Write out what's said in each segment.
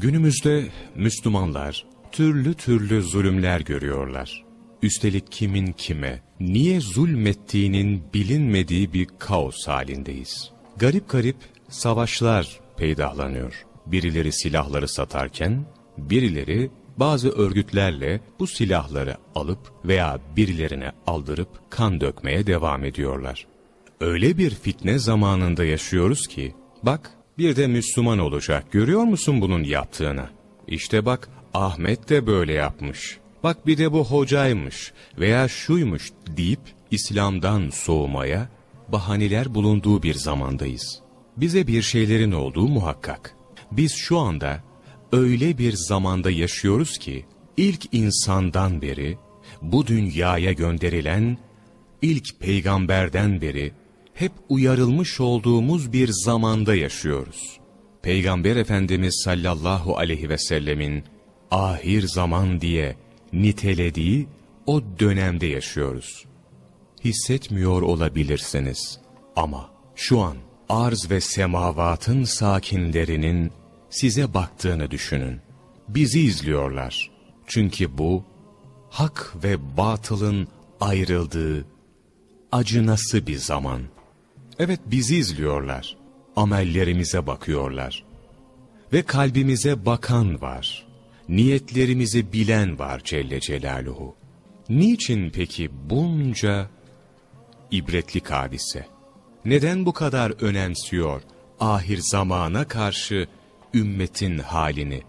Günümüzde Müslümanlar türlü türlü zulümler görüyorlar. Üstelik kimin kime, niye zulmettiğinin bilinmediği bir kaos halindeyiz. Garip garip savaşlar peydahlanıyor. Birileri silahları satarken, birileri bazı örgütlerle bu silahları alıp veya birilerine aldırıp kan dökmeye devam ediyorlar. Öyle bir fitne zamanında yaşıyoruz ki, bak bir de Müslüman olacak görüyor musun bunun yaptığını? İşte bak Ahmet de böyle yapmış. Bak bir de bu hocaymış veya şuymuş deyip İslam'dan soğumaya bahaneler bulunduğu bir zamandayız. Bize bir şeylerin olduğu muhakkak. Biz şu anda öyle bir zamanda yaşıyoruz ki ilk insandan beri bu dünyaya gönderilen ilk peygamberden beri hep uyarılmış olduğumuz bir zamanda yaşıyoruz. Peygamber Efendimiz sallallahu aleyhi ve sellemin ahir zaman diye nitelediği o dönemde yaşıyoruz. Hissetmiyor olabilirsiniz ama şu an arz ve semavatın sakinlerinin size baktığını düşünün. Bizi izliyorlar. Çünkü bu hak ve batılın ayrıldığı acınası bir zaman. Evet bizi izliyorlar. Amellerimize bakıyorlar. Ve kalbimize bakan var. Niyetlerimizi bilen var Celle Celaluhu. Niçin peki bunca ibretlik hadise? Neden bu kadar önemsiyor ahir zamana karşı ümmetin halini?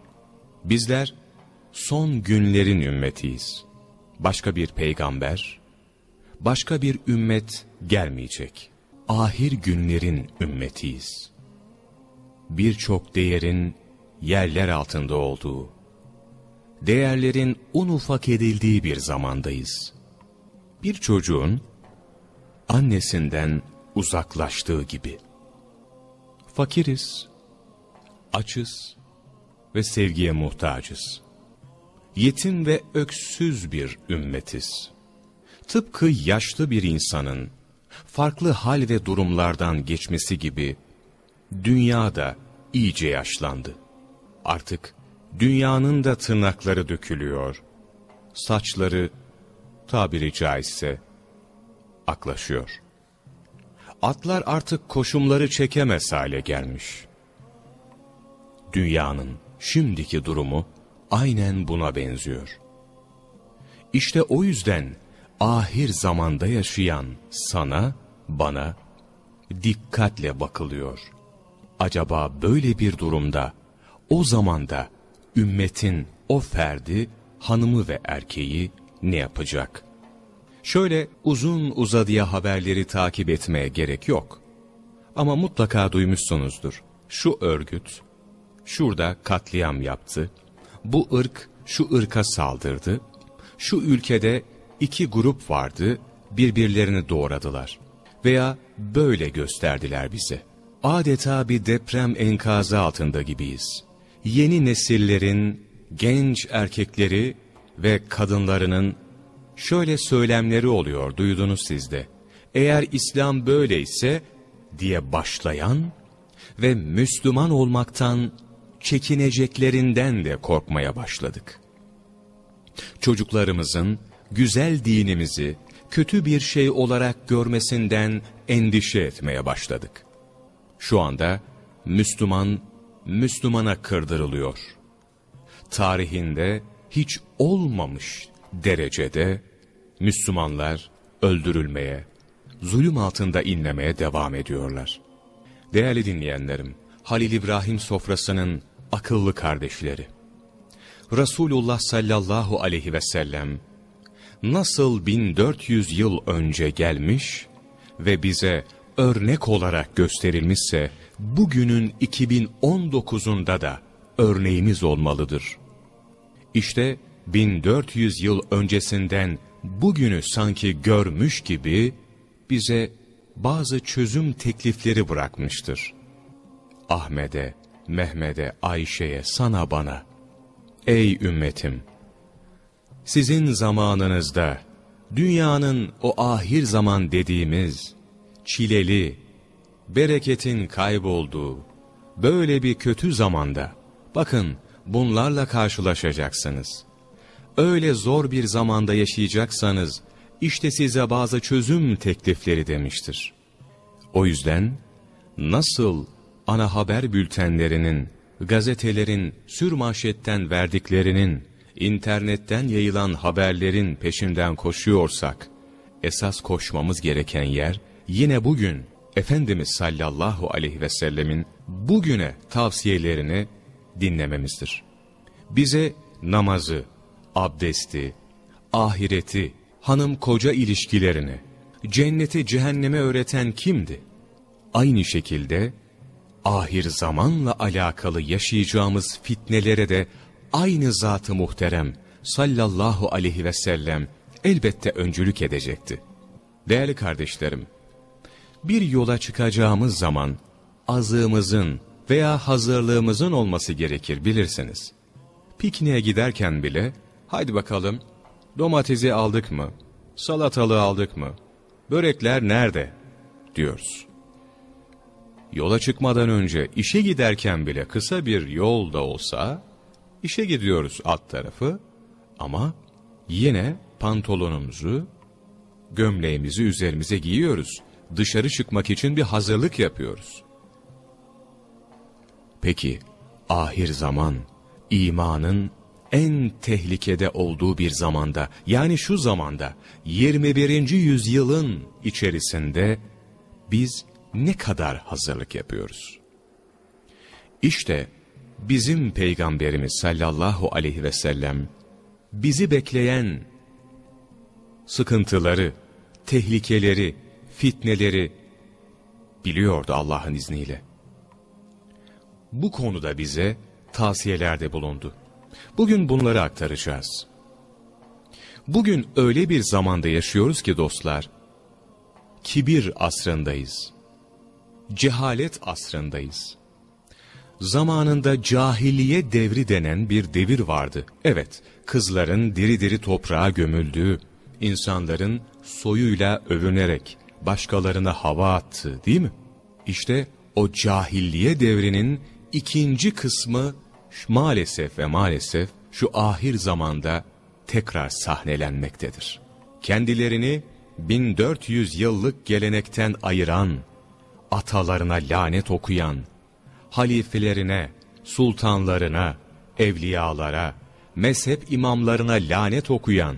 Bizler son günlerin ümmetiyiz. Başka bir peygamber, başka bir ümmet gelmeyecek. Ahir günlerin ümmetiyiz. Birçok değerin yerler altında olduğu, değerlerin un ufak edildiği bir zamandayız. Bir çocuğun annesinden uzaklaştığı gibi. Fakiriz, açız ve sevgiye muhtacız. Yetim ve öksüz bir ümmetiz. Tıpkı yaşlı bir insanın farklı hal ve durumlardan geçmesi gibi dünya da iyice yaşlandı. Artık dünyanın da tırnakları dökülüyor. Saçları tabiri caizse aklaşıyor. Atlar artık koşumları çekemez hale gelmiş. Dünyanın şimdiki durumu aynen buna benziyor. İşte o yüzden ahir zamanda yaşayan sana, bana dikkatle bakılıyor. Acaba böyle bir durumda, o zamanda ümmetin o ferdi, hanımı ve erkeği ne yapacak? Şöyle uzun uzadıya haberleri takip etmeye gerek yok. Ama mutlaka duymuşsunuzdur. Şu örgüt, şurada katliam yaptı, bu ırk şu ırka saldırdı, şu ülkede iki grup vardı, birbirlerini doğradılar. Veya böyle gösterdiler bize. Adeta bir deprem enkazı altında gibiyiz. Yeni nesillerin, genç erkekleri ve kadınlarının şöyle söylemleri oluyor, duydunuz siz de. Eğer İslam böyleyse diye başlayan ve Müslüman olmaktan çekineceklerinden de korkmaya başladık. Çocuklarımızın güzel dinimizi kötü bir şey olarak görmesinden endişe etmeye başladık. Şu anda Müslüman, Müslümana kırdırılıyor. Tarihinde hiç olmamış derecede Müslümanlar öldürülmeye, zulüm altında inlemeye devam ediyorlar. Değerli dinleyenlerim, Halil İbrahim sofrasının akıllı kardeşleri. Resulullah sallallahu aleyhi ve sellem nasıl 1400 yıl önce gelmiş ve bize örnek olarak gösterilmişse bugünün 2019'unda da örneğimiz olmalıdır. İşte 1400 yıl öncesinden bugünü sanki görmüş gibi bize bazı çözüm teklifleri bırakmıştır. Ahmet'e, Mehmet'e, Ayşe'ye, sana bana. Ey ümmetim! Sizin zamanınızda dünyanın o ahir zaman dediğimiz çileli, bereketin kaybolduğu böyle bir kötü zamanda bakın bunlarla karşılaşacaksınız. Öyle zor bir zamanda yaşayacaksanız, işte size bazı çözüm teklifleri demiştir. O yüzden, nasıl ana haber bültenlerinin, gazetelerin sürmanşetten verdiklerinin, internetten yayılan haberlerin peşinden koşuyorsak, esas koşmamız gereken yer, yine bugün Efendimiz sallallahu aleyhi ve sellemin bugüne tavsiyelerini dinlememizdir. Bize namazı, abdesti, ahireti, hanım koca ilişkilerini, cenneti cehenneme öğreten kimdi? Aynı şekilde ahir zamanla alakalı yaşayacağımız fitnelere de aynı zatı muhterem sallallahu aleyhi ve sellem elbette öncülük edecekti. Değerli kardeşlerim, bir yola çıkacağımız zaman azığımızın veya hazırlığımızın olması gerekir bilirsiniz. Pikniğe giderken bile haydi bakalım domatesi aldık mı, salatalığı aldık mı, börekler nerede diyoruz. Yola çıkmadan önce işe giderken bile kısa bir yol da olsa işe gidiyoruz alt tarafı ama yine pantolonumuzu, gömleğimizi üzerimize giyiyoruz. Dışarı çıkmak için bir hazırlık yapıyoruz. Peki ahir zaman imanın en tehlikede olduğu bir zamanda yani şu zamanda 21. yüzyılın içerisinde biz ne kadar hazırlık yapıyoruz? İşte bizim peygamberimiz sallallahu aleyhi ve sellem bizi bekleyen sıkıntıları, tehlikeleri, fitneleri biliyordu Allah'ın izniyle. Bu konuda bize tavsiyelerde bulundu. Bugün bunları aktaracağız. Bugün öyle bir zamanda yaşıyoruz ki dostlar, kibir asrındayız. Cehalet asrındayız. Zamanında cahiliye devri denen bir devir vardı. Evet, kızların diri diri toprağa gömüldüğü, insanların soyuyla övünerek başkalarına hava attı değil mi? İşte o cahilliye devrinin ikinci kısmı maalesef ve maalesef şu ahir zamanda tekrar sahnelenmektedir. Kendilerini 1400 yıllık gelenekten ayıran, atalarına lanet okuyan, halifelerine, sultanlarına, evliyalara, mezhep imamlarına lanet okuyan,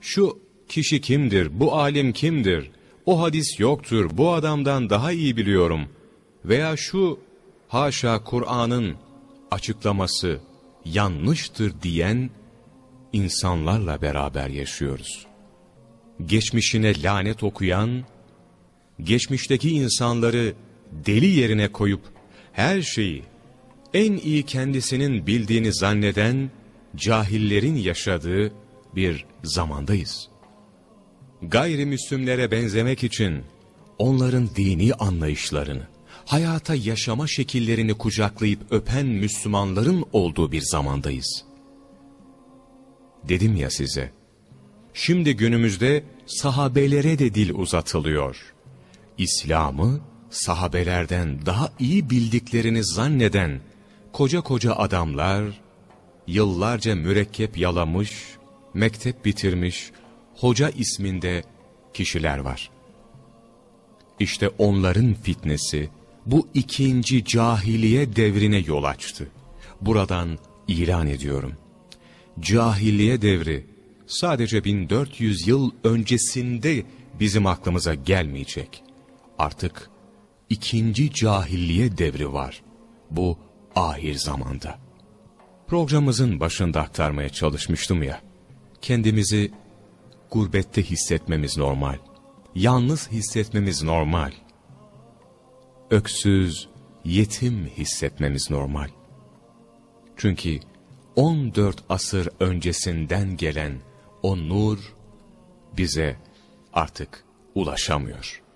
şu kişi kimdir, bu alim kimdir, o hadis yoktur, bu adamdan daha iyi biliyorum. Veya şu haşa Kur'an'ın açıklaması yanlıştır diyen insanlarla beraber yaşıyoruz. Geçmişine lanet okuyan, geçmişteki insanları deli yerine koyup her şeyi en iyi kendisinin bildiğini zanneden cahillerin yaşadığı bir zamandayız. Gayrimüslimlere benzemek için onların dini anlayışlarını, hayata yaşama şekillerini kucaklayıp öpen Müslümanların olduğu bir zamandayız. Dedim ya size, şimdi günümüzde sahabelere de dil uzatılıyor. İslam'ı sahabelerden daha iyi bildiklerini zanneden koca koca adamlar, yıllarca mürekkep yalamış, mektep bitirmiş, hoca isminde kişiler var. İşte onların fitnesi bu ikinci cahiliye devrine yol açtı. Buradan ilan ediyorum. Cahiliye devri sadece 1400 yıl öncesinde bizim aklımıza gelmeyecek. Artık ikinci cahiliye devri var. Bu ahir zamanda. Programımızın başında aktarmaya çalışmıştım ya. Kendimizi gurbette hissetmemiz normal. Yalnız hissetmemiz normal. Öksüz, yetim hissetmemiz normal. Çünkü 14 asır öncesinden gelen o nur bize artık ulaşamıyor.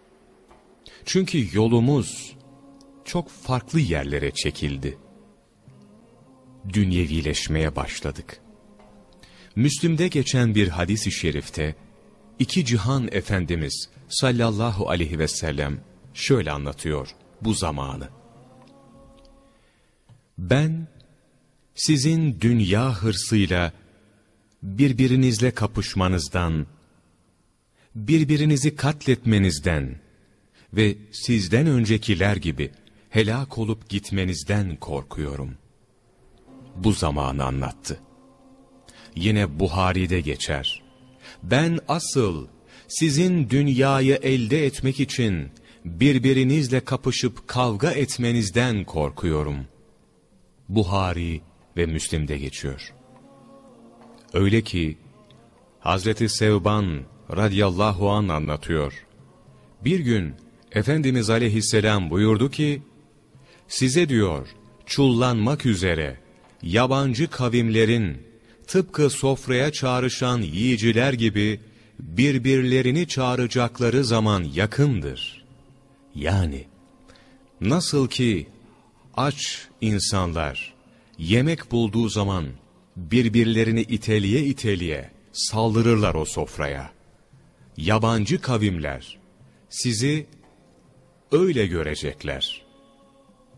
Çünkü yolumuz çok farklı yerlere çekildi. Dünyevileşmeye başladık. Müslüm'de geçen bir hadis-i şerifte iki cihan efendimiz sallallahu aleyhi ve sellem şöyle anlatıyor bu zamanı. Ben sizin dünya hırsıyla birbirinizle kapışmanızdan, birbirinizi katletmenizden ve sizden öncekiler gibi helak olup gitmenizden korkuyorum. Bu zamanı anlattı. Yine Buhari'de geçer. Ben asıl sizin dünyayı elde etmek için birbirinizle kapışıp kavga etmenizden korkuyorum. Buhari ve Müslim'de geçiyor. Öyle ki Hazreti Sevban radıyallahu an anlatıyor. Bir gün Efendimiz aleyhisselam buyurdu ki, size diyor, çullanmak üzere yabancı kavimlerin tıpkı sofraya çağrışan yiyiciler gibi birbirlerini çağıracakları zaman yakındır. Yani nasıl ki aç insanlar yemek bulduğu zaman birbirlerini iteliye iteliye saldırırlar o sofraya. Yabancı kavimler sizi öyle görecekler.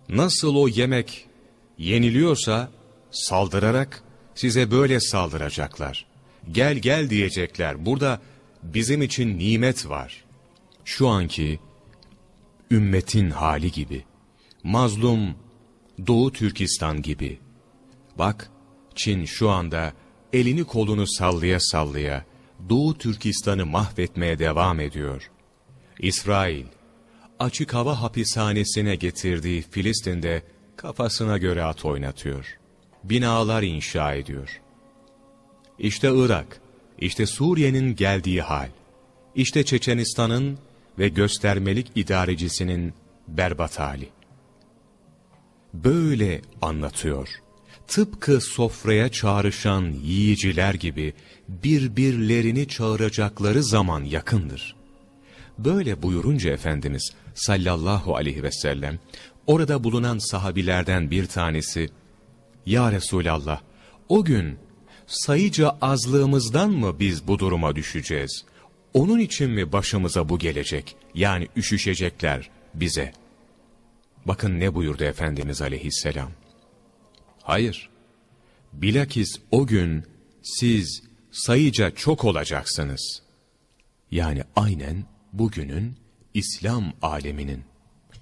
Nasıl o yemek yeniliyorsa saldırarak size böyle saldıracaklar. Gel gel diyecekler. Burada bizim için nimet var. Şu anki ümmetin hali gibi. Mazlum Doğu Türkistan gibi. Bak Çin şu anda elini kolunu sallaya sallaya Doğu Türkistan'ı mahvetmeye devam ediyor. İsrail açık hava hapishanesine getirdiği Filistin'de kafasına göre at oynatıyor. Binalar inşa ediyor. İşte Irak, işte Suriye'nin geldiği hal, işte Çeçenistan'ın ve göstermelik idarecisinin berbat hali. Böyle anlatıyor. Tıpkı sofraya çağrışan yiyiciler gibi birbirlerini çağıracakları zaman yakındır. Böyle buyurunca Efendimiz sallallahu aleyhi ve sellem orada bulunan sahabilerden bir tanesi Ya Resulallah o gün sayıca azlığımızdan mı biz bu duruma düşeceğiz? Onun için mi başımıza bu gelecek? Yani üşüşecekler bize. Bakın ne buyurdu Efendimiz aleyhisselam. Hayır. Bilakis o gün siz sayıca çok olacaksınız. Yani aynen bugünün İslam aleminin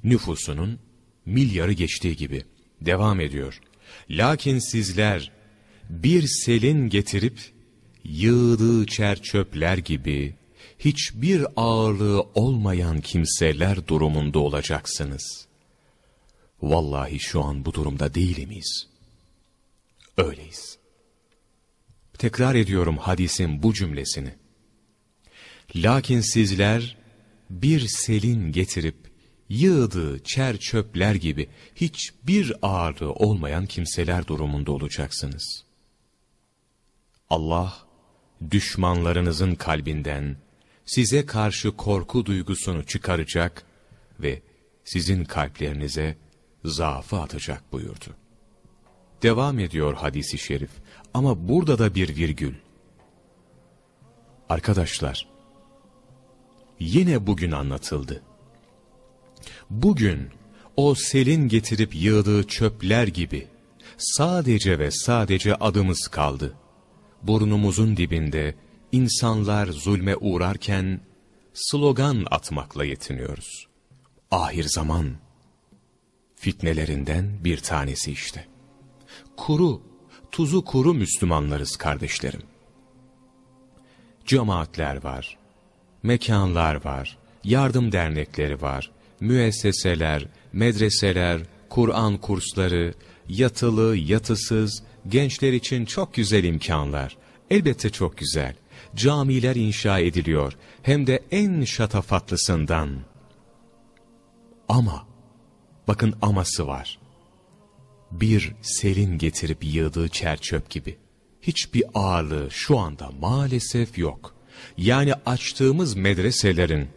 nüfusunun milyarı geçtiği gibi devam ediyor. Lakin sizler bir selin getirip yığdığı çerçöpler gibi hiçbir ağırlığı olmayan kimseler durumunda olacaksınız. Vallahi şu an bu durumda değil miyiz? Öyleyiz. Tekrar ediyorum hadisin bu cümlesini. Lakin sizler bir selin getirip yığdığı çer çöpler gibi hiçbir ağırlığı olmayan kimseler durumunda olacaksınız. Allah düşmanlarınızın kalbinden size karşı korku duygusunu çıkaracak ve sizin kalplerinize zaafı atacak buyurdu. Devam ediyor hadisi şerif ama burada da bir virgül. Arkadaşlar, yine bugün anlatıldı. Bugün o selin getirip yığdığı çöpler gibi sadece ve sadece adımız kaldı. Burnumuzun dibinde insanlar zulme uğrarken slogan atmakla yetiniyoruz. Ahir zaman fitnelerinden bir tanesi işte. Kuru, tuzu kuru Müslümanlarız kardeşlerim. Cemaatler var, mekanlar var, yardım dernekleri var, müesseseler, medreseler, Kur'an kursları, yatılı, yatısız, gençler için çok güzel imkanlar. Elbette çok güzel. Camiler inşa ediliyor. Hem de en şatafatlısından. Ama, bakın aması var. Bir selin getirip yığdığı çerçöp gibi. Hiçbir ağırlığı şu anda maalesef yok. Yani açtığımız medreselerin,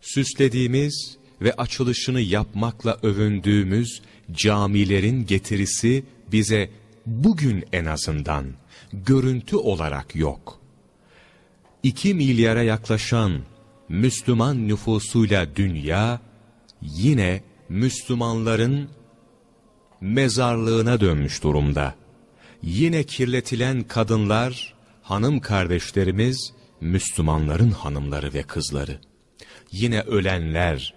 süslediğimiz ve açılışını yapmakla övündüğümüz camilerin getirisi bize bugün en azından görüntü olarak yok. 2 milyara yaklaşan Müslüman nüfusuyla dünya yine Müslümanların mezarlığına dönmüş durumda. Yine kirletilen kadınlar, hanım kardeşlerimiz, Müslümanların hanımları ve kızları. Yine ölenler,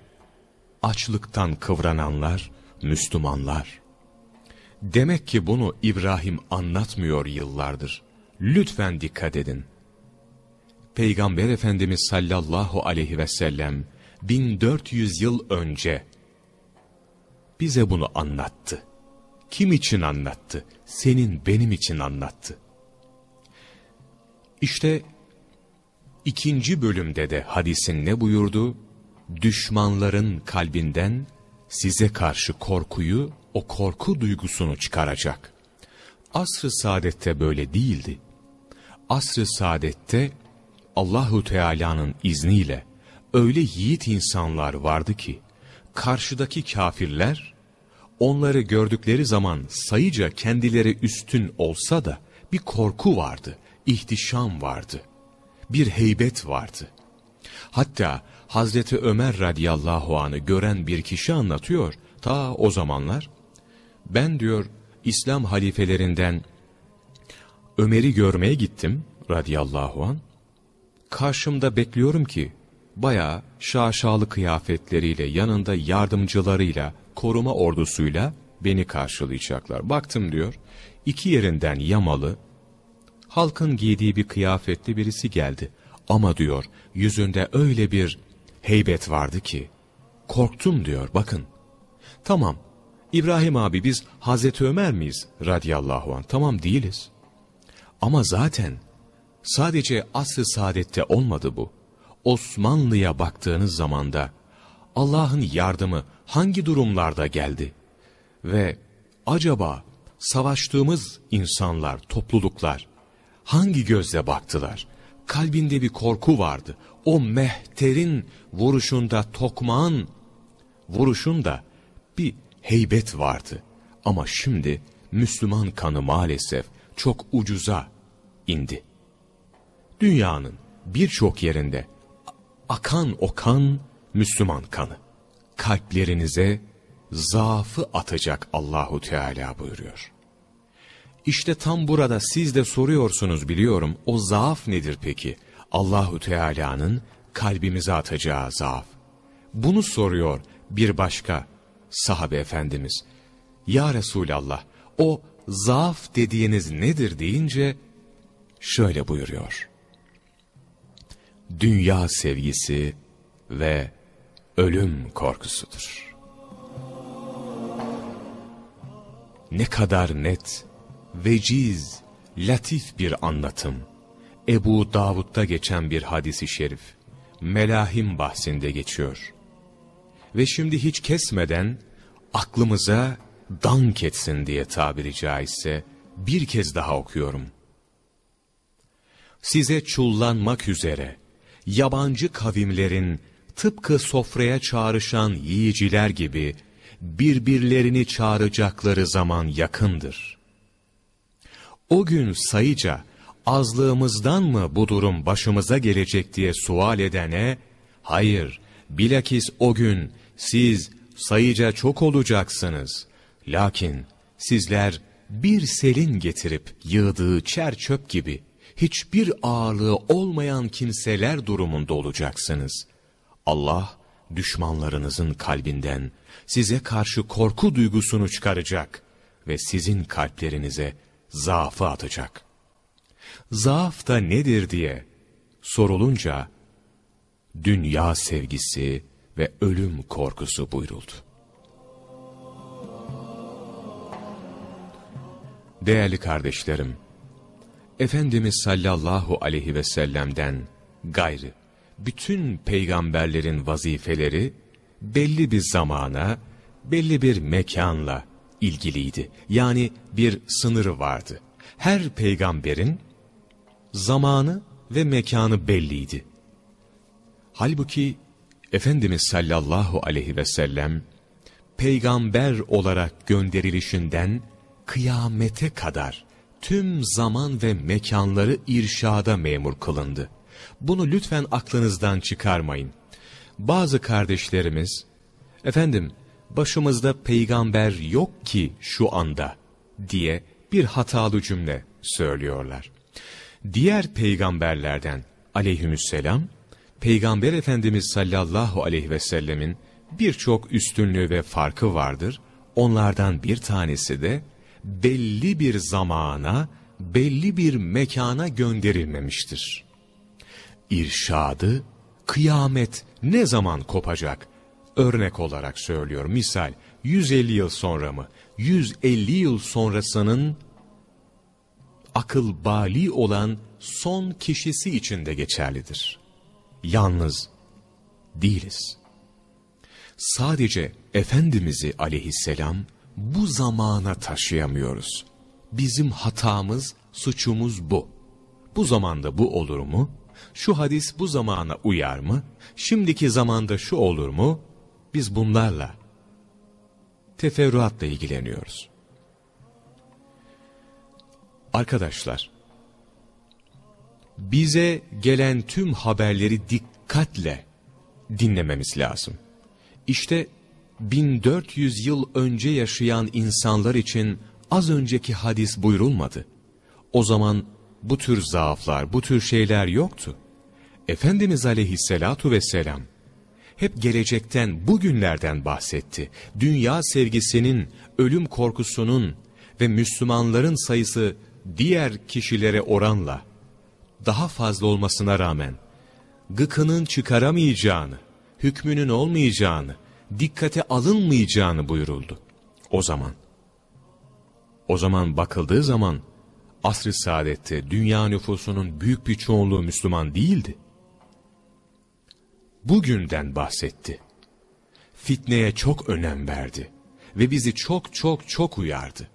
açlıktan kıvrananlar, Müslümanlar. Demek ki bunu İbrahim anlatmıyor yıllardır. Lütfen dikkat edin. Peygamber Efendimiz sallallahu aleyhi ve sellem 1400 yıl önce bize bunu anlattı. Kim için anlattı? Senin benim için anlattı. İşte ikinci bölümde de hadisin ne buyurdu? Düşmanların kalbinden size karşı korkuyu, o korku duygusunu çıkaracak. Asr-ı saadette böyle değildi. Asr-ı saadette Allahu Teala'nın izniyle öyle yiğit insanlar vardı ki karşıdaki kafirler onları gördükleri zaman sayıca kendileri üstün olsa da bir korku vardı, ihtişam vardı, bir heybet vardı. Hatta Hazreti Ömer radıyallahu anı gören bir kişi anlatıyor. Ta o zamanlar ben diyor İslam halifelerinden Ömer'i görmeye gittim radıyallahu an. Karşımda bekliyorum ki bayağı şaşalı kıyafetleriyle yanında yardımcılarıyla koruma ordusuyla beni karşılayacaklar. Baktım diyor iki yerinden yamalı halkın giydiği bir kıyafetli birisi geldi. Ama diyor yüzünde öyle bir heybet vardı ki korktum diyor bakın. Tamam İbrahim abi biz Hazreti Ömer miyiz radıyallahu anh tamam değiliz. Ama zaten sadece asr-ı saadette olmadı bu. Osmanlı'ya baktığınız zamanda Allah'ın yardımı hangi durumlarda geldi? Ve acaba savaştığımız insanlar, topluluklar hangi gözle baktılar? Kalbinde bir korku vardı. O mehterin vuruşunda, tokmağın vuruşunda bir heybet vardı. Ama şimdi Müslüman kanı maalesef çok ucuza indi. Dünyanın birçok yerinde akan o kan Müslüman kanı. Kalplerinize zaafı atacak Allahu Teala buyuruyor. İşte tam burada siz de soruyorsunuz biliyorum. O zaaf nedir peki? Allahu Teala'nın kalbimize atacağı zaaf. Bunu soruyor bir başka sahabe efendimiz. Ya Resulallah o zaaf dediğiniz nedir deyince şöyle buyuruyor. Dünya sevgisi ve ölüm korkusudur. Ne kadar net, veciz, latif bir anlatım. Ebu Davud'da geçen bir hadisi şerif. Melahim bahsinde geçiyor. Ve şimdi hiç kesmeden aklımıza dank etsin diye tabiri caizse bir kez daha okuyorum. Size çullanmak üzere yabancı kavimlerin tıpkı sofraya çağrışan yiyiciler gibi birbirlerini çağıracakları zaman yakındır. O gün sayıca azlığımızdan mı bu durum başımıza gelecek diye sual edene, hayır, bilakis o gün siz sayıca çok olacaksınız. Lakin sizler bir selin getirip yığdığı çer çöp gibi hiçbir ağırlığı olmayan kimseler durumunda olacaksınız. Allah düşmanlarınızın kalbinden size karşı korku duygusunu çıkaracak ve sizin kalplerinize zaafı atacak. Zaaf da nedir diye sorulunca dünya sevgisi ve ölüm korkusu buyruldu. Değerli kardeşlerim, Efendimiz sallallahu aleyhi ve sellem'den gayrı bütün peygamberlerin vazifeleri belli bir zamana, belli bir mekanla ilgiliydi. Yani bir sınırı vardı. Her peygamberin zamanı ve mekanı belliydi. Halbuki Efendimiz sallallahu aleyhi ve sellem peygamber olarak gönderilişinden kıyamete kadar tüm zaman ve mekanları irşada memur kılındı. Bunu lütfen aklınızdan çıkarmayın. Bazı kardeşlerimiz, efendim başımızda peygamber yok ki şu anda diye bir hatalı cümle söylüyorlar. Diğer peygamberlerden aleyhisselam, Peygamber Efendimiz sallallahu aleyhi ve sellemin birçok üstünlüğü ve farkı vardır. Onlardan bir tanesi de belli bir zamana, belli bir mekana gönderilmemiştir. İrşadı, kıyamet ne zaman kopacak? Örnek olarak söylüyorum. Misal 150 yıl sonra mı? 150 yıl sonrasının akıl bali olan son kişisi için de geçerlidir. Yalnız değiliz. Sadece Efendimiz'i aleyhisselam bu zamana taşıyamıyoruz. Bizim hatamız, suçumuz bu. Bu zamanda bu olur mu? Şu hadis bu zamana uyar mı? Şimdiki zamanda şu olur mu? Biz bunlarla teferruatla ilgileniyoruz. Arkadaşlar, bize gelen tüm haberleri dikkatle dinlememiz lazım. İşte 1400 yıl önce yaşayan insanlar için az önceki hadis buyurulmadı. O zaman bu tür zaaflar, bu tür şeyler yoktu. Efendimiz aleyhissalatu vesselam hep gelecekten, bugünlerden bahsetti. Dünya sevgisinin, ölüm korkusunun ve Müslümanların sayısı diğer kişilere oranla daha fazla olmasına rağmen gıkının çıkaramayacağını, hükmünün olmayacağını, dikkate alınmayacağını buyuruldu. O zaman. O zaman bakıldığı zaman asr-ı saadette dünya nüfusunun büyük bir çoğunluğu Müslüman değildi. Bugünden bahsetti. Fitneye çok önem verdi ve bizi çok çok çok uyardı.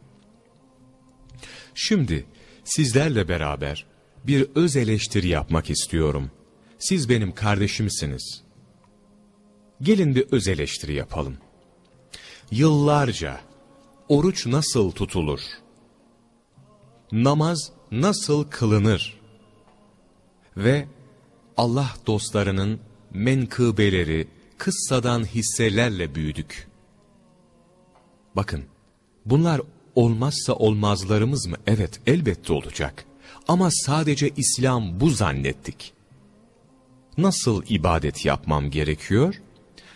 Şimdi sizlerle beraber bir öz eleştiri yapmak istiyorum. Siz benim kardeşimsiniz. Gelin bir öz eleştiri yapalım. Yıllarca oruç nasıl tutulur? Namaz nasıl kılınır? Ve Allah dostlarının menkıbeleri, kıssadan hisselerle büyüdük. Bakın, bunlar olmazsa olmazlarımız mı? Evet, elbette olacak. Ama sadece İslam bu zannettik. Nasıl ibadet yapmam gerekiyor?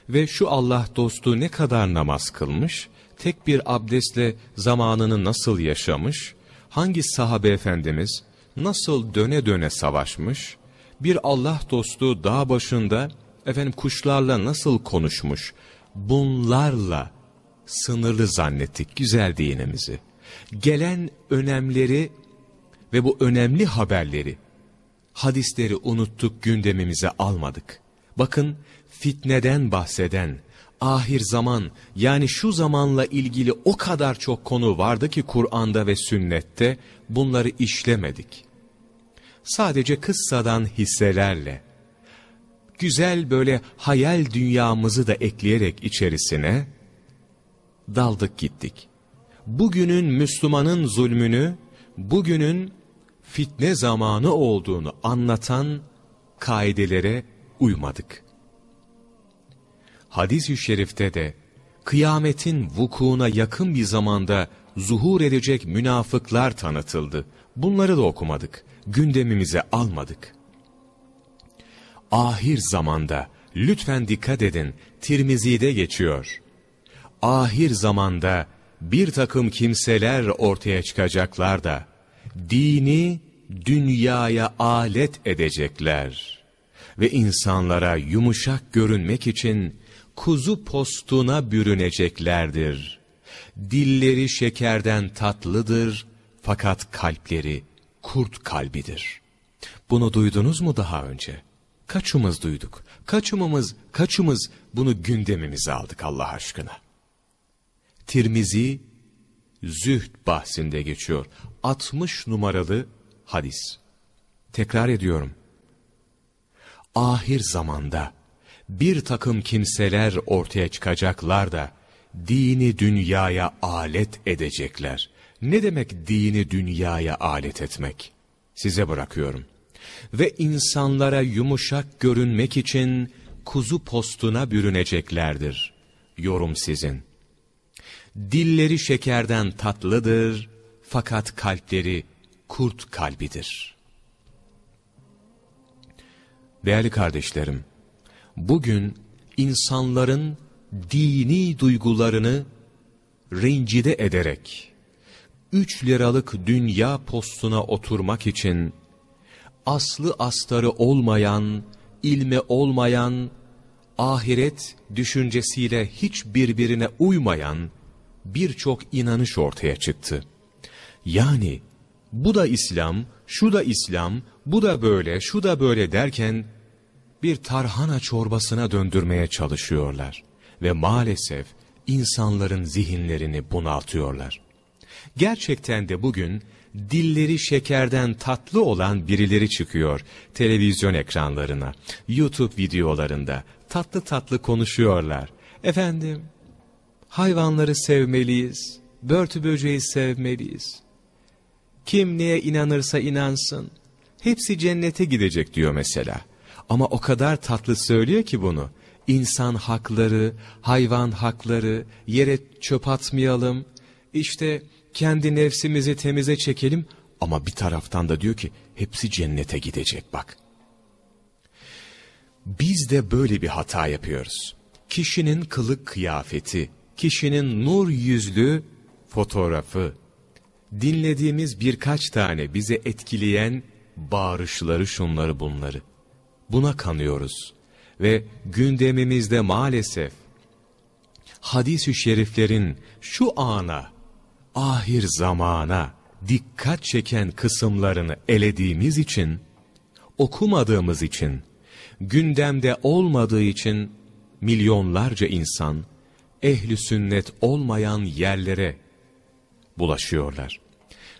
Ve şu Allah dostu ne kadar namaz kılmış, tek bir abdestle zamanını nasıl yaşamış, hangi sahabe efendimiz nasıl döne döne savaşmış, bir Allah dostu dağ başında efendim kuşlarla nasıl konuşmuş, bunlarla sınırlı zannettik güzel dinimizi. Gelen önemleri ve bu önemli haberleri, hadisleri unuttuk gündemimize almadık. Bakın fitneden bahseden, ahir zaman yani şu zamanla ilgili o kadar çok konu vardı ki Kur'an'da ve sünnette bunları işlemedik. Sadece kıssadan hisselerle, güzel böyle hayal dünyamızı da ekleyerek içerisine daldık gittik. Bugünün Müslümanın zulmünü, bugünün fitne zamanı olduğunu anlatan kaidelere uymadık. Hadis-i şerifte de kıyametin vukuuna yakın bir zamanda zuhur edecek münafıklar tanıtıldı. Bunları da okumadık, gündemimize almadık. Ahir zamanda, lütfen dikkat edin, Tirmizi'de geçiyor. Ahir zamanda bir takım kimseler ortaya çıkacaklar da, dini dünyaya alet edecekler. Ve insanlara yumuşak görünmek için kuzu postuna bürüneceklerdir. Dilleri şekerden tatlıdır fakat kalpleri kurt kalbidir. Bunu duydunuz mu daha önce? Kaçımız duyduk? Kaçımımız, kaçımız bunu gündemimize aldık Allah aşkına? Tirmizi zühd bahsinde geçiyor. 60 numaralı hadis. Tekrar ediyorum. Ahir zamanda bir takım kimseler ortaya çıkacaklar da dini dünyaya alet edecekler. Ne demek dini dünyaya alet etmek? Size bırakıyorum. Ve insanlara yumuşak görünmek için kuzu postuna bürüneceklerdir. Yorum sizin. Dilleri şekerden tatlıdır fakat kalpleri kurt kalbidir. Değerli kardeşlerim, bugün insanların dini duygularını rencide ederek, üç liralık dünya postuna oturmak için, aslı astarı olmayan, ilme olmayan, ahiret düşüncesiyle hiç birbirine uymayan birçok inanış ortaya çıktı. Yani bu da İslam, şu da İslam, bu da böyle, şu da böyle derken bir tarhana çorbasına döndürmeye çalışıyorlar. Ve maalesef insanların zihinlerini bunaltıyorlar. Gerçekten de bugün dilleri şekerden tatlı olan birileri çıkıyor televizyon ekranlarına, YouTube videolarında tatlı tatlı konuşuyorlar. Efendim, hayvanları sevmeliyiz, börtü böceği sevmeliyiz. Kim neye inanırsa inansın, hepsi cennete gidecek diyor mesela. Ama o kadar tatlı söylüyor ki bunu. İnsan hakları, hayvan hakları, yere çöp atmayalım, işte kendi nefsimizi temize çekelim ama bir taraftan da diyor ki hepsi cennete gidecek bak. Biz de böyle bir hata yapıyoruz. Kişinin kılık kıyafeti, kişinin nur yüzlü fotoğrafı, dinlediğimiz birkaç tane bize etkileyen bağırışları şunları bunları. Buna kanıyoruz. Ve gündemimizde maalesef hadis-ü şeriflerin şu ana, ahir zamana dikkat çeken kısımlarını elediğimiz için, okumadığımız için, gündemde olmadığı için milyonlarca insan ehli sünnet olmayan yerlere bulaşıyorlar.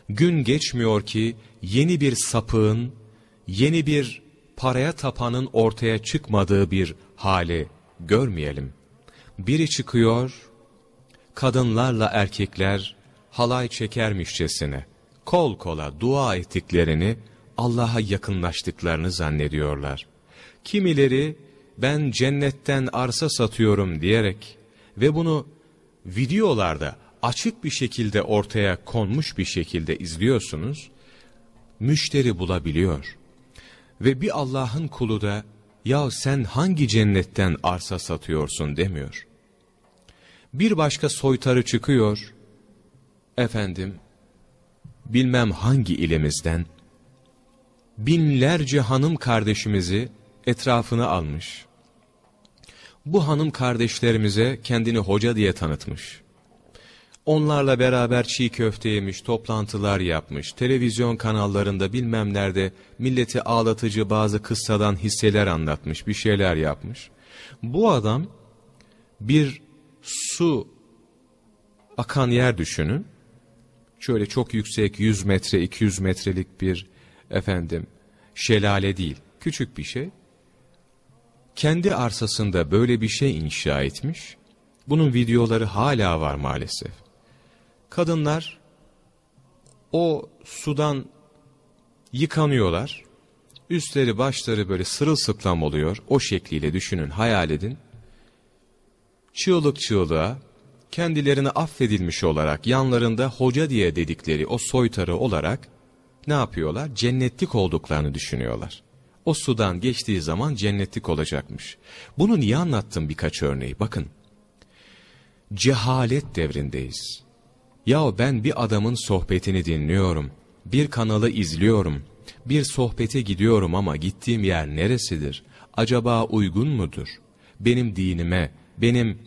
Gün geçmiyor ki yeni bir sapığın, yeni bir paraya tapanın ortaya çıkmadığı bir hale görmeyelim. Biri çıkıyor, kadınlarla erkekler halay çekermişçesine, kol kola dua ettiklerini, Allah'a yakınlaştıklarını zannediyorlar. Kimileri ben cennetten arsa satıyorum diyerek ve bunu videolarda açık bir şekilde ortaya konmuş bir şekilde izliyorsunuz, müşteri bulabiliyor. Ve bir Allah'ın kulu da, ya sen hangi cennetten arsa satıyorsun demiyor. Bir başka soytarı çıkıyor, efendim, bilmem hangi ilimizden, binlerce hanım kardeşimizi etrafına almış. Bu hanım kardeşlerimize kendini hoca diye tanıtmış. Onlarla beraber çiğ köfte yemiş, toplantılar yapmış, televizyon kanallarında bilmem nerede milleti ağlatıcı bazı kıssadan hisseler anlatmış, bir şeyler yapmış. Bu adam bir su akan yer düşünün. Şöyle çok yüksek 100 metre 200 metrelik bir efendim şelale değil, küçük bir şey. Kendi arsasında böyle bir şey inşa etmiş. Bunun videoları hala var maalesef. Kadınlar o sudan yıkanıyorlar. Üstleri başları böyle sırılsıklam oluyor. O şekliyle düşünün, hayal edin. Çığlık çığlığa, kendilerini affedilmiş olarak yanlarında hoca diye dedikleri o soytarı olarak ne yapıyorlar? Cennetlik olduklarını düşünüyorlar. O sudan geçtiği zaman cennetlik olacakmış. Bunu niye anlattım birkaç örneği? Bakın. Cehalet devrindeyiz. Ya ben bir adamın sohbetini dinliyorum, bir kanalı izliyorum, bir sohbete gidiyorum ama gittiğim yer neresidir? Acaba uygun mudur? Benim dinime, benim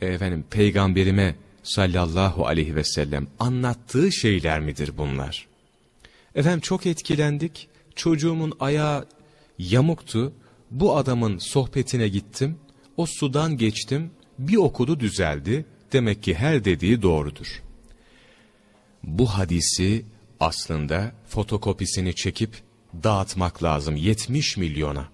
efendim peygamberime sallallahu aleyhi ve sellem anlattığı şeyler midir bunlar? Efendim çok etkilendik. Çocuğumun ayağı yamuktu. Bu adamın sohbetine gittim. O sudan geçtim. Bir okudu düzeldi. Demek ki her dediği doğrudur bu hadisi aslında fotokopisini çekip dağıtmak lazım 70 milyona.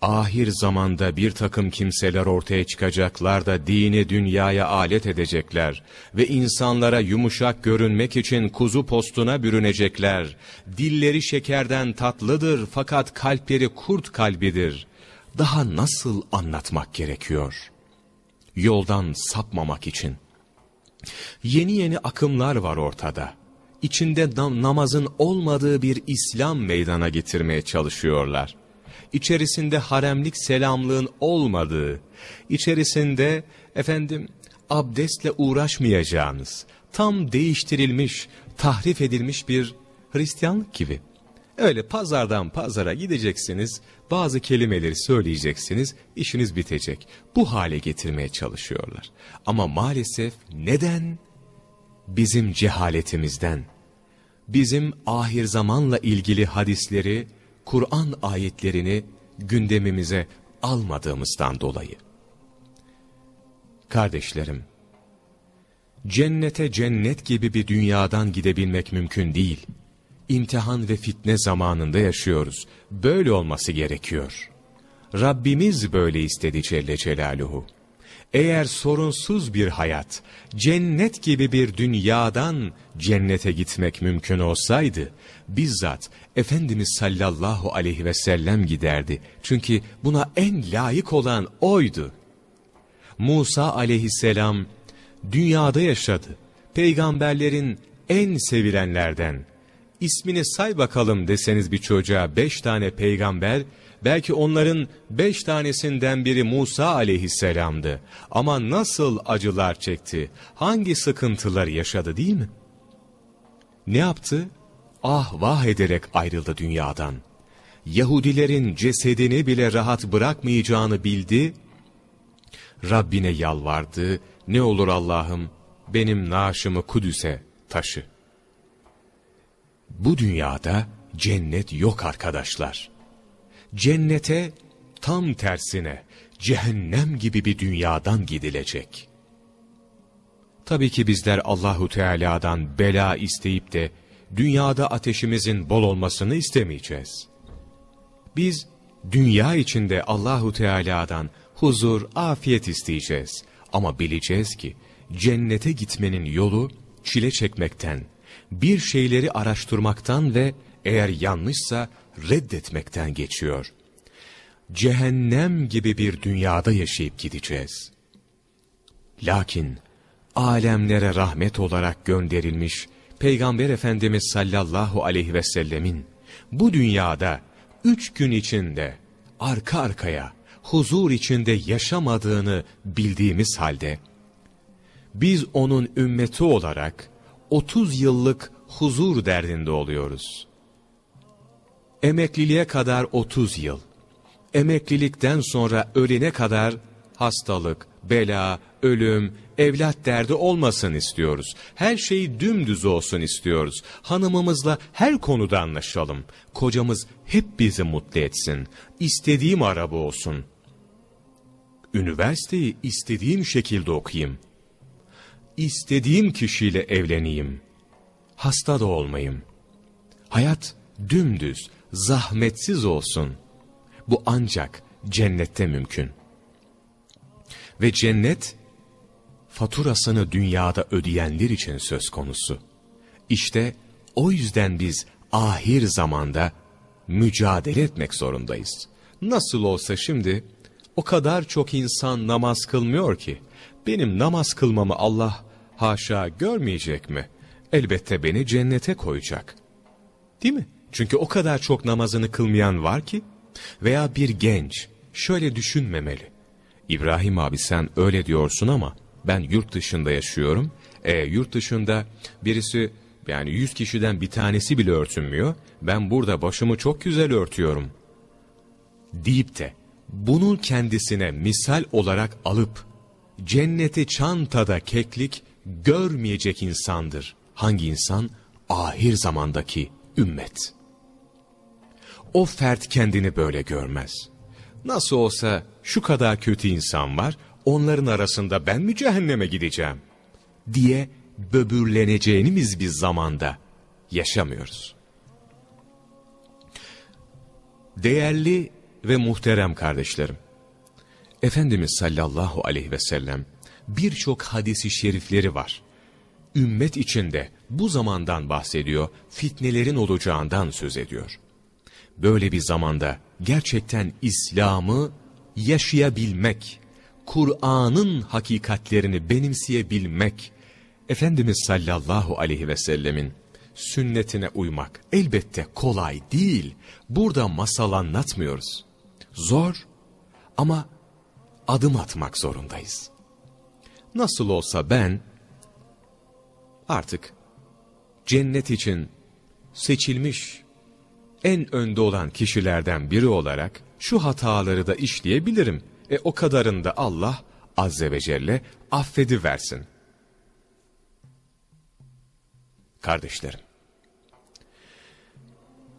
Ahir zamanda bir takım kimseler ortaya çıkacaklar da dini dünyaya alet edecekler ve insanlara yumuşak görünmek için kuzu postuna bürünecekler. Dilleri şekerden tatlıdır fakat kalpleri kurt kalbidir. Daha nasıl anlatmak gerekiyor? Yoldan sapmamak için.'' Yeni yeni akımlar var ortada. İçinde nam namazın olmadığı bir İslam meydana getirmeye çalışıyorlar. İçerisinde haremlik selamlığın olmadığı, içerisinde efendim abdestle uğraşmayacağınız, tam değiştirilmiş, tahrif edilmiş bir Hristiyanlık gibi. Öyle pazardan pazara gideceksiniz, bazı kelimeleri söyleyeceksiniz, işiniz bitecek. Bu hale getirmeye çalışıyorlar. Ama maalesef neden? Bizim cehaletimizden. Bizim ahir zamanla ilgili hadisleri, Kur'an ayetlerini gündemimize almadığımızdan dolayı. Kardeşlerim, cennete cennet gibi bir dünyadan gidebilmek mümkün değil imtihan ve fitne zamanında yaşıyoruz. Böyle olması gerekiyor. Rabbimiz böyle istedi Celle Celaluhu. Eğer sorunsuz bir hayat, cennet gibi bir dünyadan cennete gitmek mümkün olsaydı, bizzat Efendimiz sallallahu aleyhi ve sellem giderdi. Çünkü buna en layık olan oydu. Musa aleyhisselam dünyada yaşadı. Peygamberlerin en sevilenlerden, ismini say bakalım deseniz bir çocuğa beş tane peygamber, belki onların beş tanesinden biri Musa aleyhisselamdı. Ama nasıl acılar çekti, hangi sıkıntılar yaşadı değil mi? Ne yaptı? Ah vah ederek ayrıldı dünyadan. Yahudilerin cesedini bile rahat bırakmayacağını bildi, Rabbine yalvardı, ne olur Allah'ım benim naaşımı Kudüs'e taşı. Bu dünyada cennet yok arkadaşlar. Cennete tam tersine cehennem gibi bir dünyadan gidilecek. Tabii ki bizler Allahu Teala'dan bela isteyip de dünyada ateşimizin bol olmasını istemeyeceğiz. Biz dünya içinde Allahu Teala'dan huzur, afiyet isteyeceğiz. Ama bileceğiz ki cennete gitmenin yolu çile çekmekten, bir şeyleri araştırmaktan ve eğer yanlışsa reddetmekten geçiyor. Cehennem gibi bir dünyada yaşayıp gideceğiz. Lakin alemlere rahmet olarak gönderilmiş Peygamber Efendimiz sallallahu aleyhi ve sellemin bu dünyada üç gün içinde arka arkaya huzur içinde yaşamadığını bildiğimiz halde biz onun ümmeti olarak 30 yıllık huzur derdinde oluyoruz. Emekliliğe kadar 30 yıl. Emeklilikten sonra ölene kadar hastalık, bela, ölüm, evlat derdi olmasın istiyoruz. Her şey dümdüz olsun istiyoruz. Hanımımızla her konuda anlaşalım. Kocamız hep bizi mutlu etsin. İstediğim araba olsun. Üniversiteyi istediğim şekilde okuyayım istediğim kişiyle evleneyim. Hasta da olmayayım. Hayat dümdüz, zahmetsiz olsun. Bu ancak cennette mümkün. Ve cennet, faturasını dünyada ödeyenler için söz konusu. İşte o yüzden biz ahir zamanda mücadele etmek zorundayız. Nasıl olsa şimdi o kadar çok insan namaz kılmıyor ki, benim namaz kılmamı Allah haşa görmeyecek mi? Elbette beni cennete koyacak. Değil mi? Çünkü o kadar çok namazını kılmayan var ki veya bir genç şöyle düşünmemeli. İbrahim abi sen öyle diyorsun ama ben yurt dışında yaşıyorum. E, yurt dışında birisi yani yüz kişiden bir tanesi bile örtünmüyor. Ben burada başımı çok güzel örtüyorum. Deyip de bunu kendisine misal olarak alıp cenneti çantada keklik görmeyecek insandır. Hangi insan? Ahir zamandaki ümmet. O fert kendini böyle görmez. Nasıl olsa şu kadar kötü insan var, onların arasında ben mi cehenneme gideceğim? Diye böbürleneceğimiz bir zamanda yaşamıyoruz. Değerli ve muhterem kardeşlerim, Efendimiz sallallahu aleyhi ve sellem birçok hadisi şerifleri var. Ümmet içinde bu zamandan bahsediyor, fitnelerin olacağından söz ediyor. Böyle bir zamanda gerçekten İslam'ı yaşayabilmek, Kur'an'ın hakikatlerini benimseyebilmek, Efendimiz sallallahu aleyhi ve sellemin sünnetine uymak elbette kolay değil. Burada masal anlatmıyoruz. Zor ama adım atmak zorundayız. Nasıl olsa ben artık cennet için seçilmiş en önde olan kişilerden biri olarak şu hataları da işleyebilirim. E o kadarını da Allah azze ve celle affediversin. Kardeşlerim,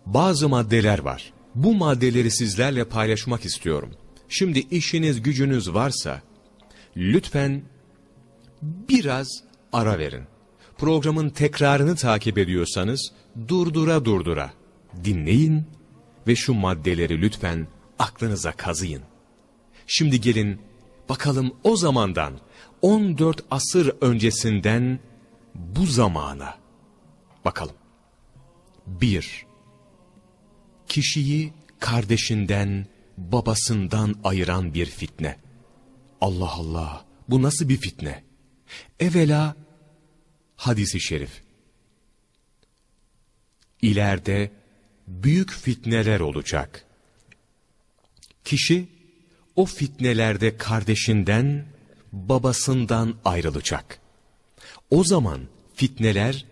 bazı maddeler var. Bu maddeleri sizlerle paylaşmak istiyorum. Şimdi işiniz gücünüz varsa, lütfen biraz ara verin. Programın tekrarını takip ediyorsanız, durdura durdura dinleyin ve şu maddeleri lütfen aklınıza kazıyın. Şimdi gelin bakalım o zamandan 14 asır öncesinden bu zamana bakalım. 1. Kişiyi kardeşinden, babasından ayıran bir fitne. Allah Allah, bu nasıl bir fitne? Evvela hadisi şerif. İleride büyük fitneler olacak. Kişi o fitnelerde kardeşinden, babasından ayrılacak. O zaman fitneler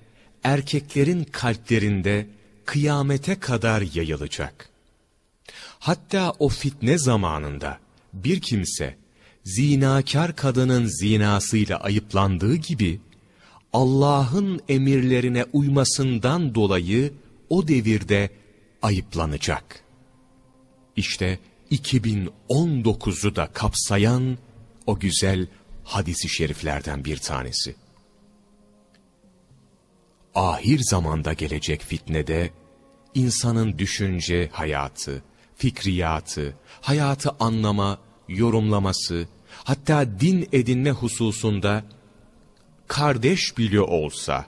erkeklerin kalplerinde kıyamete kadar yayılacak. Hatta o fitne zamanında bir kimse zinakar kadının zinasıyla ayıplandığı gibi Allah'ın emirlerine uymasından dolayı o devirde ayıplanacak. İşte 2019'u da kapsayan o güzel hadisi şeriflerden bir tanesi. Ahir zamanda gelecek fitnede insanın düşünce hayatı, fikriyatı, hayatı anlama, yorumlaması, hatta din edinme hususunda kardeş bile olsa,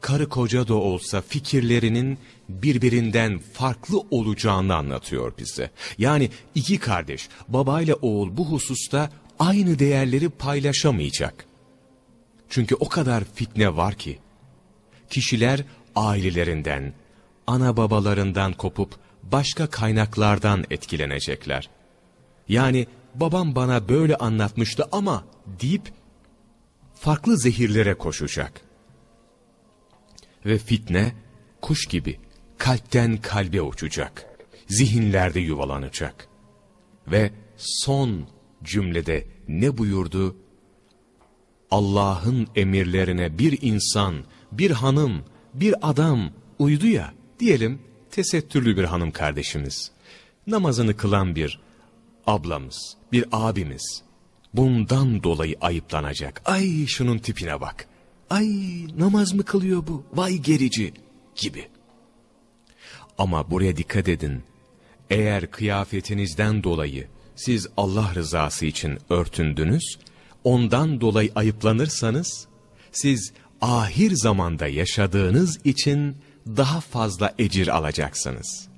karı koca da olsa fikirlerinin birbirinden farklı olacağını anlatıyor bize. Yani iki kardeş, babayla oğul bu hususta aynı değerleri paylaşamayacak. Çünkü o kadar fitne var ki, kişiler ailelerinden, ana babalarından kopup başka kaynaklardan etkilenecekler. Yani babam bana böyle anlatmıştı ama deyip farklı zehirlere koşacak. Ve fitne kuş gibi kalpten kalbe uçacak. Zihinlerde yuvalanacak. Ve son cümlede ne buyurdu? Allah'ın emirlerine bir insan, bir hanım, bir adam uydu ya, diyelim tesettürlü bir hanım kardeşimiz, namazını kılan bir ablamız, bir abimiz, bundan dolayı ayıplanacak. Ay şunun tipine bak, ay namaz mı kılıyor bu, vay gerici gibi. Ama buraya dikkat edin. Eğer kıyafetinizden dolayı siz Allah rızası için örtündünüz, ondan dolayı ayıplanırsanız, siz ahir zamanda yaşadığınız için daha fazla ecir alacaksınız.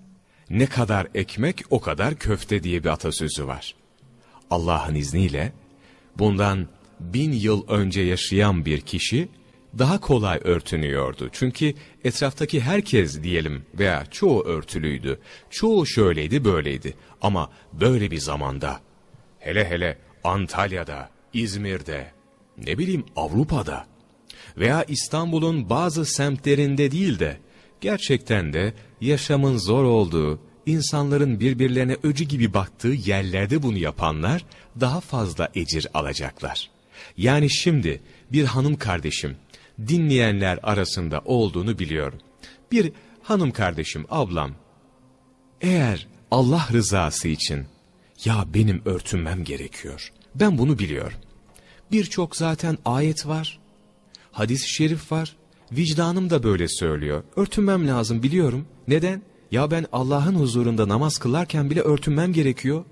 Ne kadar ekmek o kadar köfte diye bir atasözü var. Allah'ın izniyle bundan bin yıl önce yaşayan bir kişi, daha kolay örtünüyordu. Çünkü etraftaki herkes diyelim veya çoğu örtülüydü. Çoğu şöyleydi böyleydi. Ama böyle bir zamanda, hele hele Antalya'da, İzmir'de, ne bileyim Avrupa'da veya İstanbul'un bazı semtlerinde değil de, gerçekten de yaşamın zor olduğu, insanların birbirlerine öcü gibi baktığı yerlerde bunu yapanlar daha fazla ecir alacaklar. Yani şimdi bir hanım kardeşim dinleyenler arasında olduğunu biliyorum. Bir hanım kardeşim, ablam, eğer Allah rızası için, ya benim örtünmem gerekiyor. Ben bunu biliyorum. Birçok zaten ayet var, hadis-i şerif var, vicdanım da böyle söylüyor. Örtünmem lazım biliyorum. Neden? Ya ben Allah'ın huzurunda namaz kılarken bile örtünmem gerekiyor.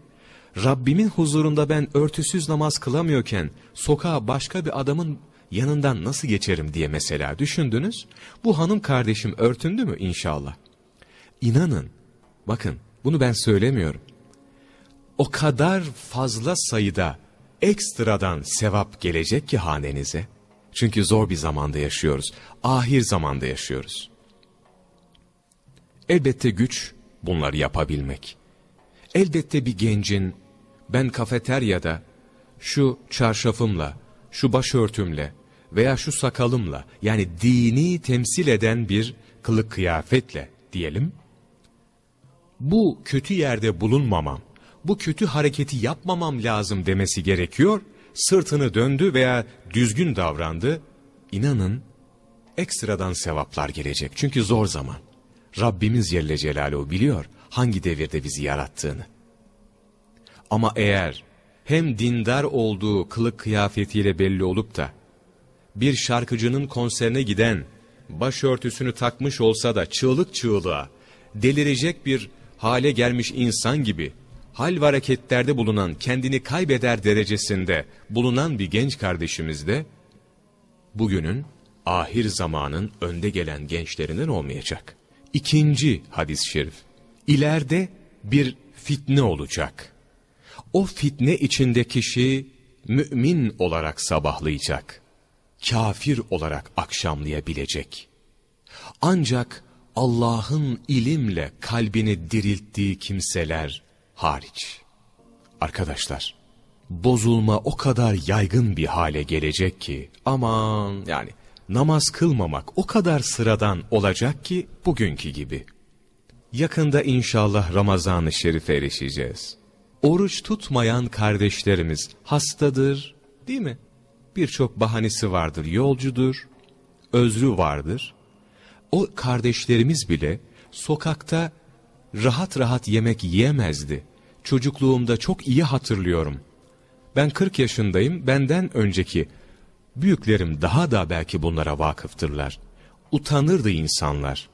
Rabbimin huzurunda ben örtüsüz namaz kılamıyorken, sokağa başka bir adamın yanından nasıl geçerim diye mesela düşündünüz. Bu hanım kardeşim örtündü mü inşallah? İnanın, bakın bunu ben söylemiyorum. O kadar fazla sayıda ekstradan sevap gelecek ki hanenize. Çünkü zor bir zamanda yaşıyoruz. Ahir zamanda yaşıyoruz. Elbette güç bunları yapabilmek. Elbette bir gencin ben kafeteryada şu çarşafımla, şu başörtümle veya şu sakalımla yani dini temsil eden bir kılık kıyafetle diyelim. Bu kötü yerde bulunmamam, bu kötü hareketi yapmamam lazım demesi gerekiyor. Sırtını döndü veya düzgün davrandı. İnanın ekstradan sevaplar gelecek. Çünkü zor zaman. Rabbimiz Celle Celaluhu biliyor hangi devirde bizi yarattığını. Ama eğer hem dindar olduğu kılık kıyafetiyle belli olup da bir şarkıcının konserine giden başörtüsünü takmış olsa da çığlık çığlığa delirecek bir hale gelmiş insan gibi hal ve hareketlerde bulunan kendini kaybeder derecesinde bulunan bir genç kardeşimiz de bugünün ahir zamanın önde gelen gençlerinden olmayacak. İkinci hadis-i şerif. İleride bir fitne olacak. O fitne içinde kişi mümin olarak sabahlayacak. Kafir olarak akşamlayabilecek. Ancak Allah'ın ilimle kalbini dirilttiği kimseler hariç. Arkadaşlar, bozulma o kadar yaygın bir hale gelecek ki, aman yani namaz kılmamak o kadar sıradan olacak ki bugünkü gibi. Yakında inşallah Ramazan-ı Şerif'e erişeceğiz. Oruç tutmayan kardeşlerimiz hastadır, değil mi? Birçok bahanesi vardır, yolcudur, özrü vardır. O kardeşlerimiz bile sokakta rahat rahat yemek yiyemezdi. Çocukluğumda çok iyi hatırlıyorum. Ben 40 yaşındayım, benden önceki büyüklerim daha da belki bunlara vakıftırlar. Utanırdı insanlar.